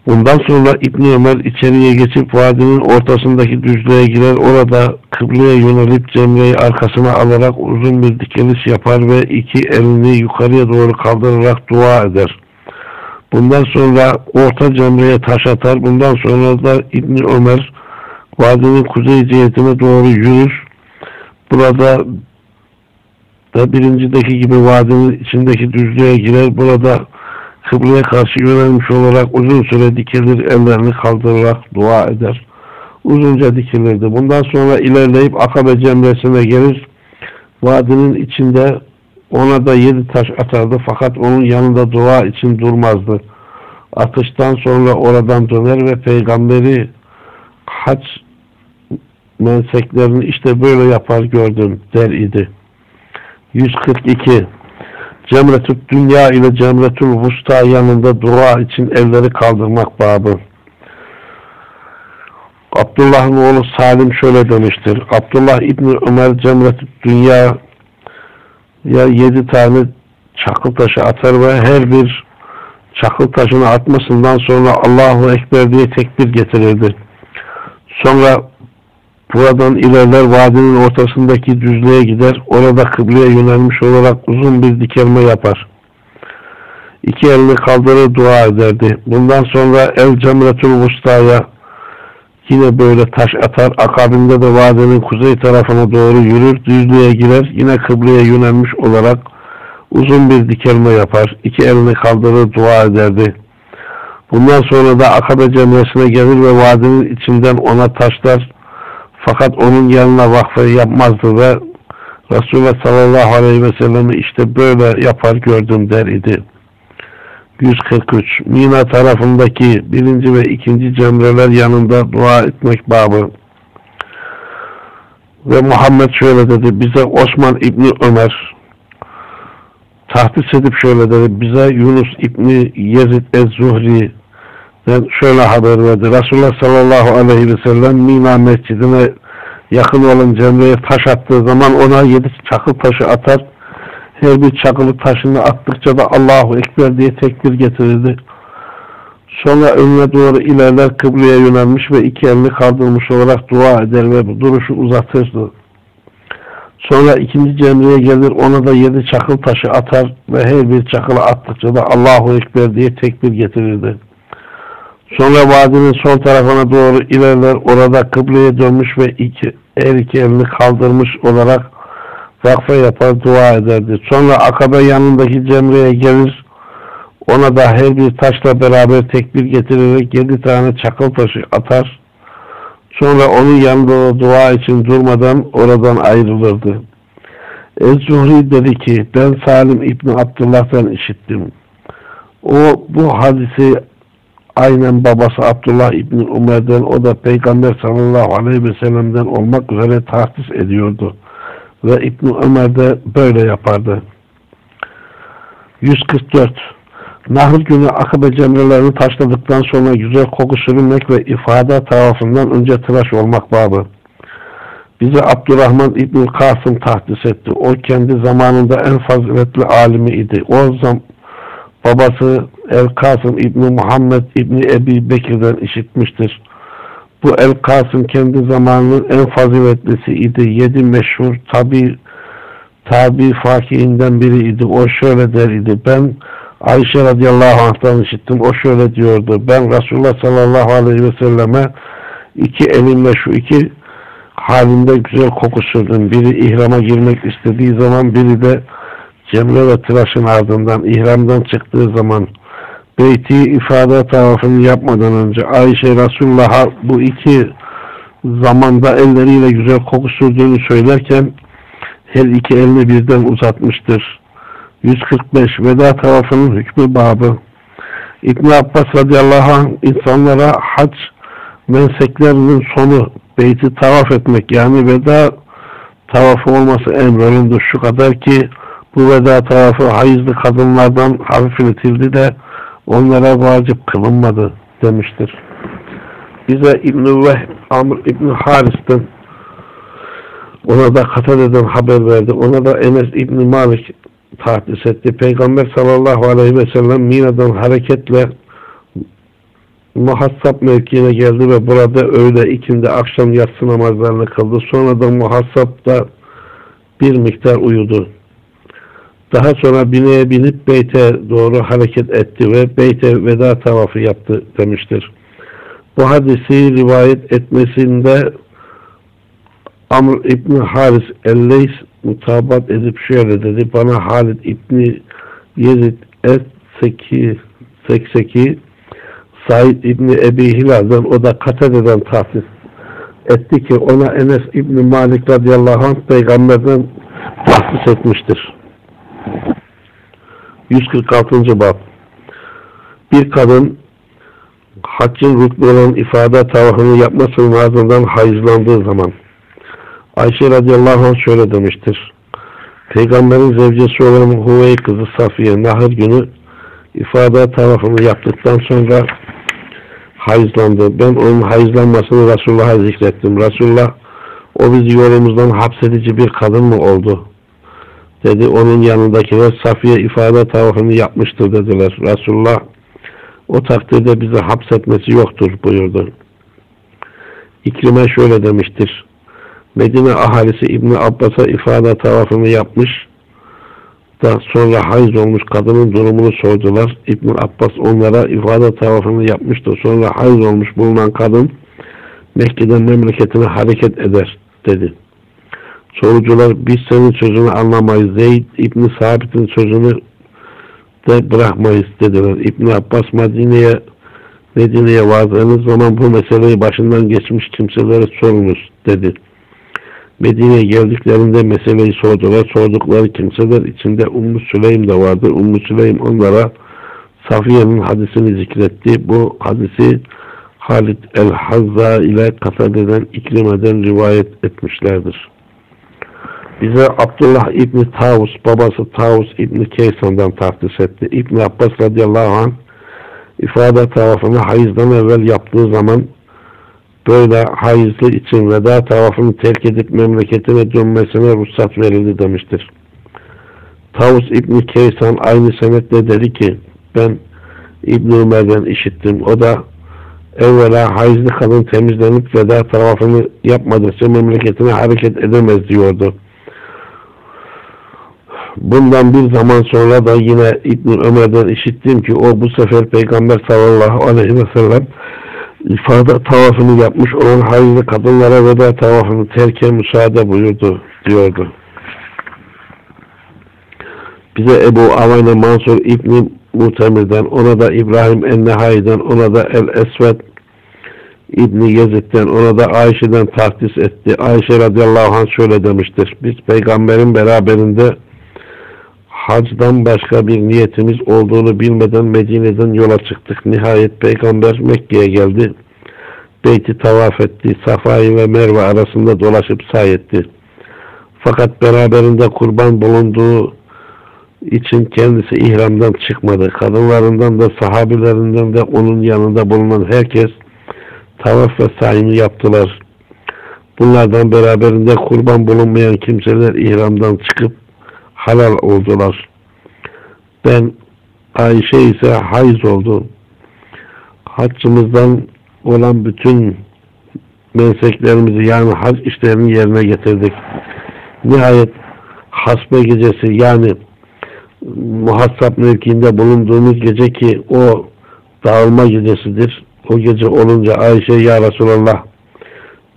S1: Bundan sonra İbn Ömer içeriye geçip vadinin ortasındaki düzlüğe girer. Orada kıbleye yönelip cemreyi arkasına alarak uzun bir dikeliş yapar ve iki elini yukarıya doğru kaldırarak dua eder. Bundan sonra orta cemreye taş atar. Bundan sonra da İbn Ömer vadinin kuzey cihetine doğru yürür. Burada da birincideki gibi vadinin içindeki düzlüğe girer. Burada kıbleye karşı yönelmiş olarak uzun süre dikilir, ellerini kaldırarak dua eder. Uzunca dikilirdi. Bundan sonra ilerleyip Akabe cemresine gelir. Vadinin içinde ona da yedi taş atardı fakat onun yanında dua için durmazdı. Atıştan sonra oradan döner ve peygamberi hac menseklerini işte böyle yapar gördüm der idi. 142 Cemretül Dünya ile Cemretül Vusta yanında dua için elleri kaldırmak babı. Abdullah'ın oğlu Salim şöyle demiştir. Abdullah İbni Ömer Cemretül Dünya ya yedi tane çakıl taşı atar ve her bir çakıl taşını atmasından sonra Allahu Ekber diye tekbir getirirdi. Sonra Buradan ilerler vadinin ortasındaki düzlüğe gider. Orada kıbleye yönelmiş olarak uzun bir dikelme yapar. İki elini kaldırır dua ederdi. Bundan sonra El Cemretul Vusta'ya yine böyle taş atar. Akabinde de vadinin kuzey tarafına doğru yürür. Düzlüğe girer. Yine kıbleye yönelmiş olarak uzun bir dikelme yapar. İki elini kaldırır dua ederdi. Bundan sonra da Akabe cemresine gelir ve vadinin içinden ona taşlar fakat onun yanına vakfı yapmazdı ve Resulullah sallallahu aleyhi ve sellem'i işte böyle yapar gördüm der idi. 143. Mina tarafındaki birinci ve ikinci cemreler yanında dua etmek babı. Ve Muhammed şöyle dedi. Bize Osman İbni Ömer tahdis edip şöyle dedi. Bize Yunus İbni Yezid Ez-Zuhri şöyle haber verdi. Resulullah sallallahu aleyhi ve sellem Mina mescidine yakın olan cemreye taş attığı zaman ona yedi çakıl taşı atar. Her bir çakılı taşını attıkça da Allahu Ekber diye tekbir getirirdi. Sonra önüne doğru ilerler kıbleye yönelmiş ve iki elini kaldırmış olarak dua eder ve duruşu uzatırdı. Sonra ikinci cemreye gelir ona da yedi çakıl taşı atar ve her bir çakılı attıkça da Allahu Ekber diye tekbir getirirdi. Sonra vadinin sol tarafına doğru ilerler. Orada kıbleye dönmüş ve iki, her iki elini kaldırmış olarak vakfe yapar dua ederdi. Sonra akabe yanındaki cemreye gelir. Ona da her bir taşla beraber tekbir getirerek yedi tane çakıl taşı atar. Sonra onun yanında dua için durmadan oradan ayrılırdı. Ez-Zuhri dedi ki ben Salim İbni Abdullah'tan işittim. O bu hadisi aynen babası Abdullah İbni Umer'den o da Peygamber sallallahu aleyhi ve sellem'den olmak üzere tahsis ediyordu. Ve İbni Ömer de böyle yapardı. 144 Nahr günü akabe cemrelerini taşladıktan sonra güzel koku sürünmek ve ifade tarafından önce tıraş olmak babı. Bize Abdurrahman İbni Kasım tahdis etti. O kendi zamanında en faziletli alimi idi. O zaman babası El-Kasım İbni Muhammed İbni Ebi Bekir'den işitmiştir. Bu El-Kasım kendi zamanının en faziletlisi idi. Yedi meşhur tabi tabi fakihinden biriydi. O şöyle der idi. Ben Ayşe radıyallahu anh'tan işittim. O şöyle diyordu. Ben Resulullah sallallahu aleyhi ve selleme iki elimle şu iki halinde güzel koku sürdüm. Biri ihrama girmek istediği zaman biri de Cemre ve tıraşın ardından ihramdan çıktığı zaman beyti ifade tavafını yapmadan önce Ayşe Resulullah'a bu iki zamanda elleriyle güzel koku sürdüğünü söylerken her iki elini birden uzatmıştır. 145 Veda tavafının hükmü babı İbn Abbas radıyallahu anh insanlara hac menseklerinin sonu beyti tavaf etmek yani veda tavafı olması emrolundu. Şu kadar ki bu veda tavafı hayızlı kadınlardan hafifletildi de onlara vacip kılınmadı demiştir. Bize İbn-i Amr İbn Haris'ten ona da Katade'den haber verdi. Ona da Enes İbn Malik tahdis etti. Peygamber sallallahu aleyhi ve sellem Mina'dan hareketle muhassap mevkiine geldi ve burada öğle ikindi akşam yatsı namazlarını kıldı. Sonra da muhassapta bir miktar uyudu. Daha sonra bineye binip beyte doğru hareket etti ve beyte veda tavafı yaptı demiştir. Bu hadisi rivayet etmesinde Amr İbni Haris Elleys mutabat edip şöyle dedi. Bana Halid İbni Yezid Es-Seki Sekseki Said İbni Ebi Hilal'den o da Katade'den tahsis etti ki ona Enes İbni Malik radıyallahu anh peygamberden tahsis etmiştir. 146. bab Bir kadın haccın rüknü olan ifade tavafını yapmasının ardından hayızlandığı zaman Ayşe radıyallahu anh şöyle demiştir. Peygamberin zevcesi olan Huvey kızı Safiye nahır günü ifade tarafını yaptıktan sonra hayızlandı. Ben onun hayızlanmasını Resulullah'a zikrettim. Resulullah o bizi yolumuzdan hapsedici bir kadın mı oldu? Dedi onun yanındakiler Safiye ifade tavafını yapmıştır dediler. Resulullah o takdirde bizi hapsetmesi yoktur buyurdu. İkrime şöyle demiştir. Medine ahalisi İbni Abbas'a ifade tavafını yapmış da sonra hayız olmuş kadının durumunu sordular. İbn Abbas onlara ifade tavafını yapmıştı. Sonra hayız olmuş bulunan kadın Mekke'den memleketine hareket eder dedi. Sorucular biz senin sözünü anlamayız. Zeyd İbni Sabit'in sözünü de bırakmayız dediler. İbn Abbas Medine'ye Medine'ye vardığınız zaman bu meseleyi başından geçmiş kimselere sorunuz dedi. Medine'ye geldiklerinde meseleyi sordular. Sordukları kimseler içinde Ummu Süleym de vardı. Ummu Süleym onlara Safiye'nin hadisini zikretti. Bu hadisi Halid el-Hazza ile Katade'den İkrime'den rivayet etmişlerdir. Bize Abdullah İbni Tavus, babası Tavus İbni Keysan'dan tahsis etti. İbni Abbas radıyallahu anh ifade tavafını hayızdan evvel yaptığı zaman böyle hayızlı için veda tavafını terk edip memleketine dönmesine ruhsat verildi demiştir. Tavus İbni Keysan aynı senetle dedi ki ben İbni Ömer'den işittim. O da evvela hayızlı kadın temizlenip veda tavafını yapmadıkça memleketine hareket edemez diyordu. Bundan bir zaman sonra da yine İbni Ömer'den işittim ki o bu sefer Peygamber sallallahu aleyhi ve sellem ifade tavafını yapmış olan hayırlı kadınlara veda tavafını terke müsaade buyurdu diyordu. Bize Ebu Avayne Mansur İbni Mutemir'den, ona da İbrahim Ennehay'den, ona da El-Esved İbni Yezid'den, ona da Ayşe'den tahsis etti. Ayşe radıyallahu anh şöyle demiştir. Biz peygamberin beraberinde hacdan başka bir niyetimiz olduğunu bilmeden Medine'den yola çıktık. Nihayet peygamber Mekke'ye geldi. Beyti tavaf etti. Safa'yı ve Merve arasında dolaşıp say etti. Fakat beraberinde kurban bulunduğu için kendisi ihramdan çıkmadı. Kadınlarından da sahabilerinden de onun yanında bulunan herkes tavaf ve sayını yaptılar. Bunlardan beraberinde kurban bulunmayan kimseler ihramdan çıkıp halal oldular. Ben Ayşe ise hayız oldu. Haccımızdan olan bütün menseklerimizi yani hac işlerini yerine getirdik. Nihayet hasbe gecesi yani muhassap mevkiinde bulunduğumuz gece ki o dağılma gecesidir. O gece olunca Ayşe ya Resulallah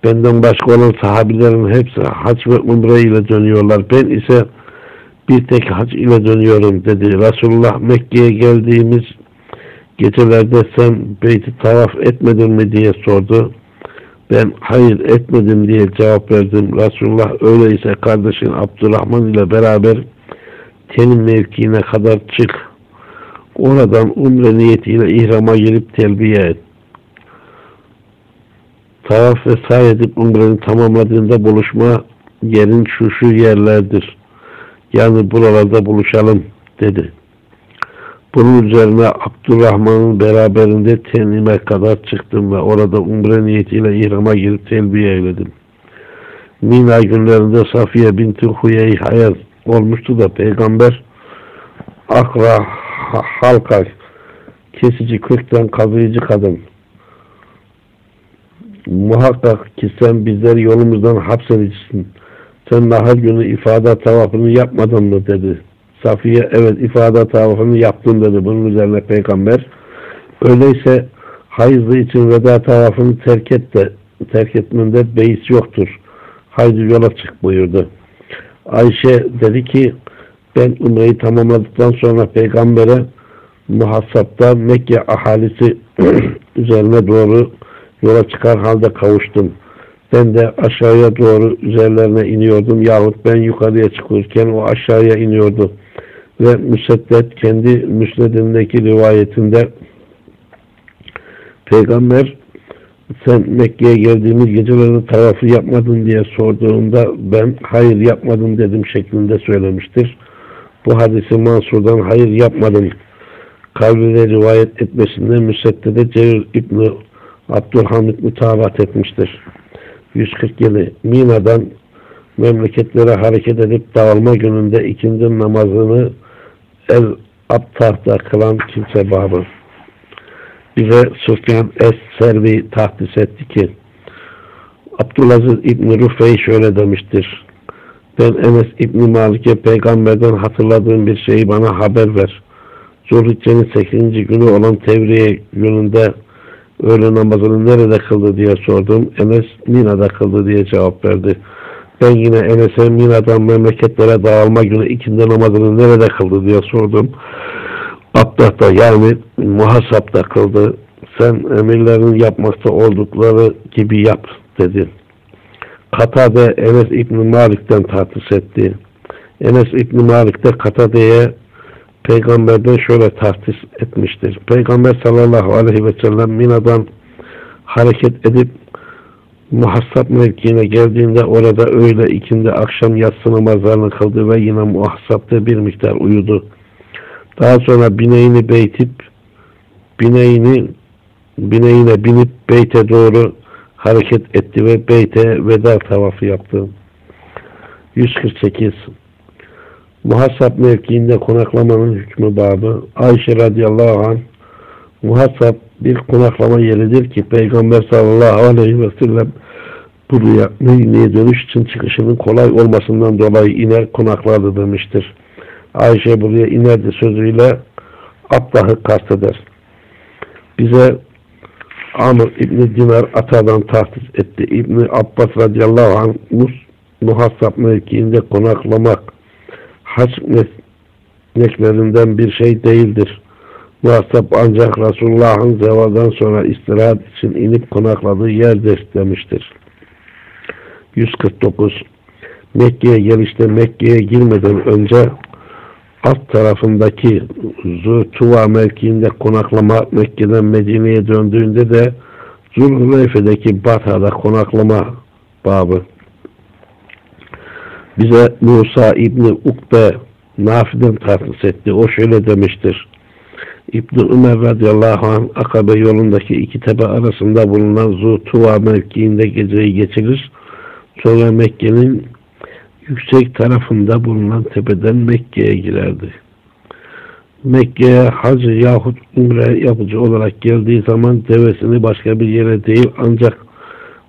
S1: benden başka olan sahabilerin hepsi hac ve umre ile dönüyorlar. Ben ise bir tek hac ile dönüyorum dedi. Resulullah Mekke'ye geldiğimiz Gecelerde sen beyti tavaf etmedin mi diye sordu. Ben hayır etmedim diye cevap verdim. Resulullah öyleyse kardeşin Abdurrahman ile beraber tenin mevkiine kadar çık. Oradan umre niyetiyle ihrama girip telbiye et. Tavaf ve sahi edip umreni tamamladığında buluşma yerin şu şu yerlerdir. Yani buralarda buluşalım dedi. Bunun üzerine Abdurrahman'ın beraberinde tenime kadar çıktım ve orada umre niyetiyle ihrama girip telbiye eyledim. Mina günlerinde Safiye binti Huyey hayat olmuştu da peygamber akra halka kesici kökten kazıyıcı kadın muhakkak ki sen bizleri yolumuzdan hapsedicisin. Sen nahar günü ifade tavafını yapmadın mı dedi. Safiye evet ifade tavafını yaptım dedi. Bunun üzerine peygamber öyleyse hayızlı için veda tavafını terk et de terk etmende beis yoktur. Haydi yola çık buyurdu. Ayşe dedi ki ben umreyi tamamladıktan sonra peygambere muhassapta Mekke ahalisi üzerine doğru yola çıkar halde kavuştum. Ben de aşağıya doğru üzerlerine iniyordum yahut ben yukarıya çıkırken o aşağıya iniyordu. Ve Müseddet kendi müsnedindeki rivayetinde Peygamber sen Mekke'ye geldiğimiz gecelerde tavafı yapmadın diye sorduğunda ben hayır yapmadım dedim şeklinde söylemiştir. Bu hadisi Mansur'dan hayır yapmadım kavliyle rivayet etmesinde Müseddet'e Cerir İbni Abdülhamid mutabat etmiştir. 147 Mina'dan memleketlere hareket edip dağılma gününde ikindi namazını El Abtah'ta kılan kimse babı. Bize Sufyan Es-Servi tahdis etti ki Abdülaziz İbni Rufey şöyle demiştir. Ben Enes İbni Malik'e peygamberden hatırladığım bir şeyi bana haber ver. Zulhicce'nin 8. günü olan Tevriye gününde öğle namazını nerede kıldı diye sordum. Enes Mina'da kıldı diye cevap verdi. Ben yine Enes'e Mina'dan memleketlere dağılma günü ikindi namazını nerede kıldı diye sordum. Abdah'ta yani muhasapta kıldı. Sen emirlerin yapmakta oldukları gibi yap dedi. Katade Enes İbni Malik'ten tartış etti. Enes İbni Malik de Katade'ye peygamberden şöyle tahsis etmiştir. Peygamber sallallahu aleyhi ve sellem Mina'dan hareket edip muhassap mevkiine geldiğinde orada öğle ikindi akşam yatsı namazlarını kıldı ve yine muhassapta bir miktar uyudu. Daha sonra bineğini beytip bineğini bineğine binip beyte doğru hareket etti ve beyte veda tavafı yaptı. 148 Muhasap mevkiinde konaklamanın hükmü babı Ayşe radıyallahu anh muhasap bir konaklama yeridir ki Peygamber sallallahu aleyhi ve sellem buraya Medine'ye dönüş için çıkışının kolay olmasından dolayı iner konaklardı demiştir. Ayşe buraya inerdi sözüyle Abdah'ı kasteder. Bize Amr İbni Dinar Ata'dan tahsis etti. İbni Abbas radıyallahu anh muhasap mevkiinde konaklamak hac mesleklerinden bir şey değildir. Muhasap ancak Resulullah'ın zevadan sonra istirahat için inip konakladığı yerdir demiştir. 149 Mekke'ye gelişte Mekke'ye girmeden önce alt tarafındaki Zutuva mevkiinde konaklama Mekke'den Medine'ye döndüğünde de Zulhuleyfe'deki Batha'da konaklama babı bize Musa İbni Ukbe Nafi'den tahsis etti. O şöyle demiştir. İbni Ömer radıyallahu anh Akabe yolundaki iki tepe arasında bulunan Zutuva mevkiinde geceyi geçirir. Sonra Mekke'nin yüksek tarafında bulunan tepeden Mekke'ye girerdi. Mekke'ye hac yahut umre yapıcı olarak geldiği zaman devesini başka bir yere değil ancak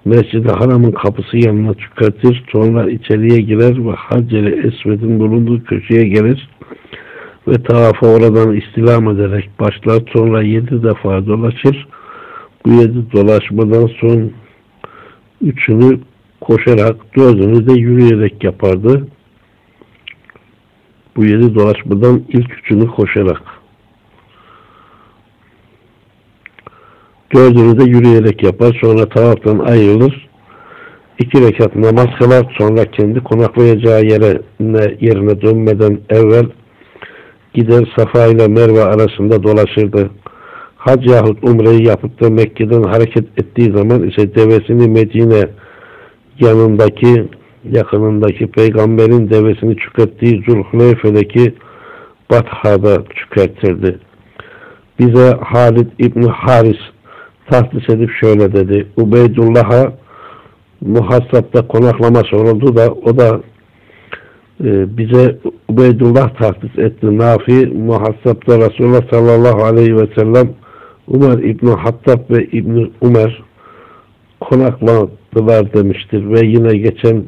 S1: Mescid-i Haram'ın kapısı yanına çıkartır, sonra içeriye girer ve Hacer-i Esved'in bulunduğu köşeye gelir ve tavafa oradan istilam ederek başlar, sonra yedi defa dolaşır. Bu yedi dolaşmadan son üçünü koşarak, dördünü de yürüyerek yapardı. Bu yedi dolaşmadan ilk üçünü koşarak. Dördünü de yürüyerek yapar. Sonra tavaftan ayrılır. İki rekat namaz kılar. Sonra kendi konaklayacağı yerine, yerine dönmeden evvel gider Safa ile Merve arasında dolaşırdı. Hac yahut umreyi yapıp da Mekke'den hareket ettiği zaman ise devesini Medine yanındaki yakınındaki peygamberin devesini çökerttiği Zulhuleyfe'deki Batha'da çökertirdi. Bize Halid İbni Haris tahsis edip şöyle dedi. Ubeydullah'a muhasapta konaklama soruldu da o da e, bize Ubeydullah tahsis etti. Nafi muhasapta Resulullah sallallahu aleyhi ve sellem Umar İbni Hattab ve İbni Umer konakladılar demiştir. Ve yine geçen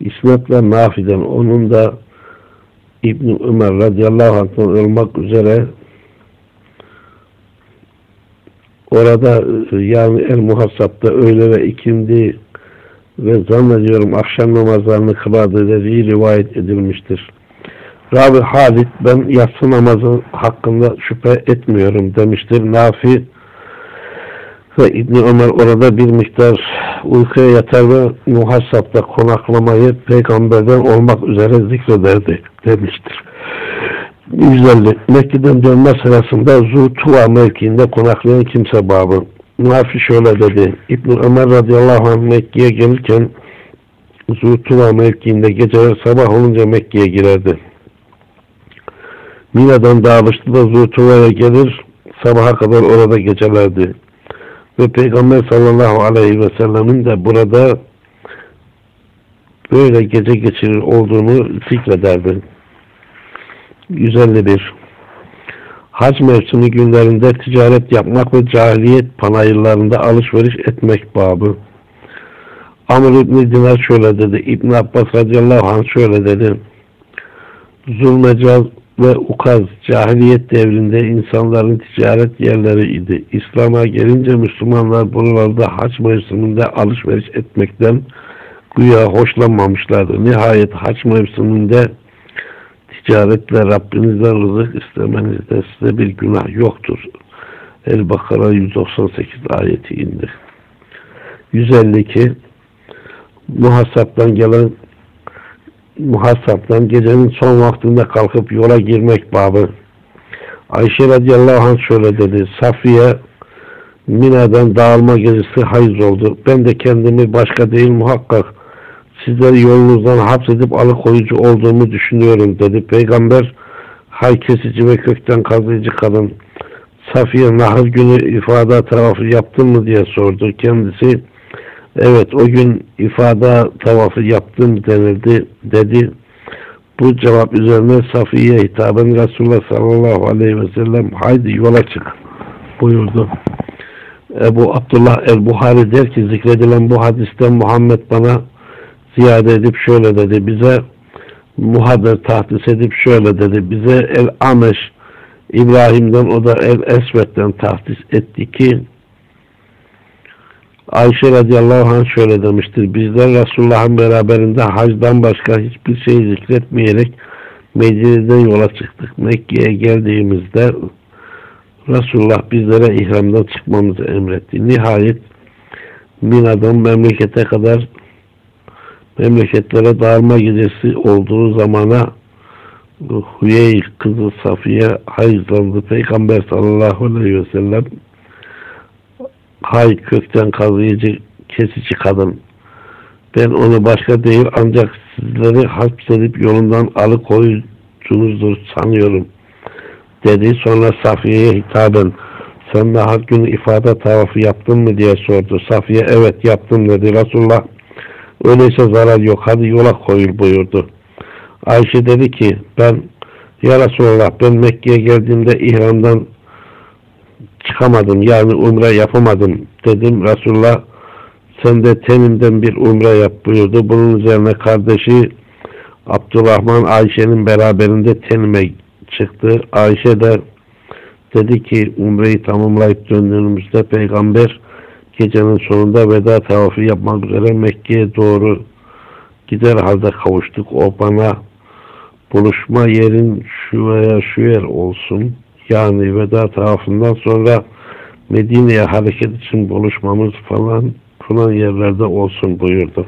S1: İsnatla Nafi'den onun da İbni Ömer radıyallahu anh'tan olmak üzere orada yani El Muhassab'da öğle ve ikindi ve zannediyorum akşam namazlarını kılardı dediği rivayet edilmiştir. Rabi Halid ben yatsı namazı hakkında şüphe etmiyorum demiştir. Nafi ve İbni Ömer orada bir miktar uykuya yatar ve muhassapta konaklamayı peygamberden olmak üzere zikrederdi demiştir. 150. Mekke'den dönme sırasında Zutuva mevkiinde konaklayan kimse babı. Nafi şöyle dedi. İbn Ömer radıyallahu anh Mekke'ye gelirken Zutuva mevkiinde geceler sabah olunca Mekke'ye girerdi. Mina'dan dağılıştı da Zutuva'ya gelir sabaha kadar orada gecelerdi. Ve Peygamber sallallahu aleyhi ve sellemin de burada böyle gece geçirir olduğunu zikrederdi. 151 Hac mevsimi günlerinde ticaret yapmak ve cahiliyet panayırlarında alışveriş etmek babı. Amr İbni Dinar şöyle dedi. İbn Abbas radıyallahu anh şöyle dedi. Zulmecaz ve ukaz cahiliyet devrinde insanların ticaret yerleri idi. İslam'a gelince Müslümanlar buralarda haç mevsiminde alışveriş etmekten güya hoşlanmamışlardı. Nihayet haç mevsiminde ticaretle Rabbinizden rızık istemenizde size bir günah yoktur. El-Bakara 198 ayeti indi. 152 Muhasaptan gelen muhasaptan gecenin son vaktinde kalkıp yola girmek babı. Ayşe radıyallahu anh şöyle dedi. Safiye Mina'dan dağılma gezisi hayız oldu. Ben de kendimi başka değil muhakkak sizleri yolunuzdan hapsedip alıkoyucu olduğumu düşünüyorum dedi. Peygamber hay kesici ve kökten kazıyıcı kadın Safiye nahır günü ifade tarafı yaptın mı diye sordu. Kendisi evet o gün ifade tavafı yaptım denildi dedi. Bu cevap üzerine Safiye hitaben Resulullah sallallahu aleyhi ve sellem haydi yola çık buyurdu. Ebu Abdullah el-Buhari der ki zikredilen bu hadiste Muhammed bana ziyade edip şöyle dedi. Bize muhaber tahdis edip şöyle dedi. Bize el-Ameş İbrahim'den o da el-Esved'den tahdis etti ki Ayşe radıyallahu anh şöyle demiştir. Bizler Resulullah'ın beraberinde hacdan başka hiçbir şey zikretmeyerek Medine'den yola çıktık. Mekke'ye geldiğimizde Resulullah bizlere ihramdan çıkmamızı emretti. Nihayet Mina'dan memlekete kadar memleketlere dağılma gecesi olduğu zamana Hüyey kızı Safiye hayızlandı. Peygamber sallallahu aleyhi ve sellem hay kökten kazıyıcı kesici kadın ben onu başka değil ancak sizleri hapsedip yolundan alıkoyucunuzdur sanıyorum dedi. Sonra Safiye'ye hitaben sen daha günü ifade tavafı yaptın mı diye sordu. Safiye evet yaptım dedi. Resulullah öyleyse zarar yok hadi yola koyul buyurdu. Ayşe dedi ki ben ya Resulallah ben Mekke'ye geldiğimde ihramdan çıkamadım yani umre yapamadım dedim. Resulullah sen de tenimden bir umre yap buyurdu. Bunun üzerine kardeşi Abdurrahman Ayşe'nin beraberinde tenime çıktı. Ayşe de dedi ki umreyi tamamlayıp döndüğümüzde peygamber gecenin sonunda veda tavafı yapmak üzere Mekke'ye doğru gider halde kavuştuk. O bana buluşma yerin şu veya şu yer olsun. Yani veda tavafından sonra Medine'ye hareket için buluşmamız falan falan yerlerde olsun buyurdu.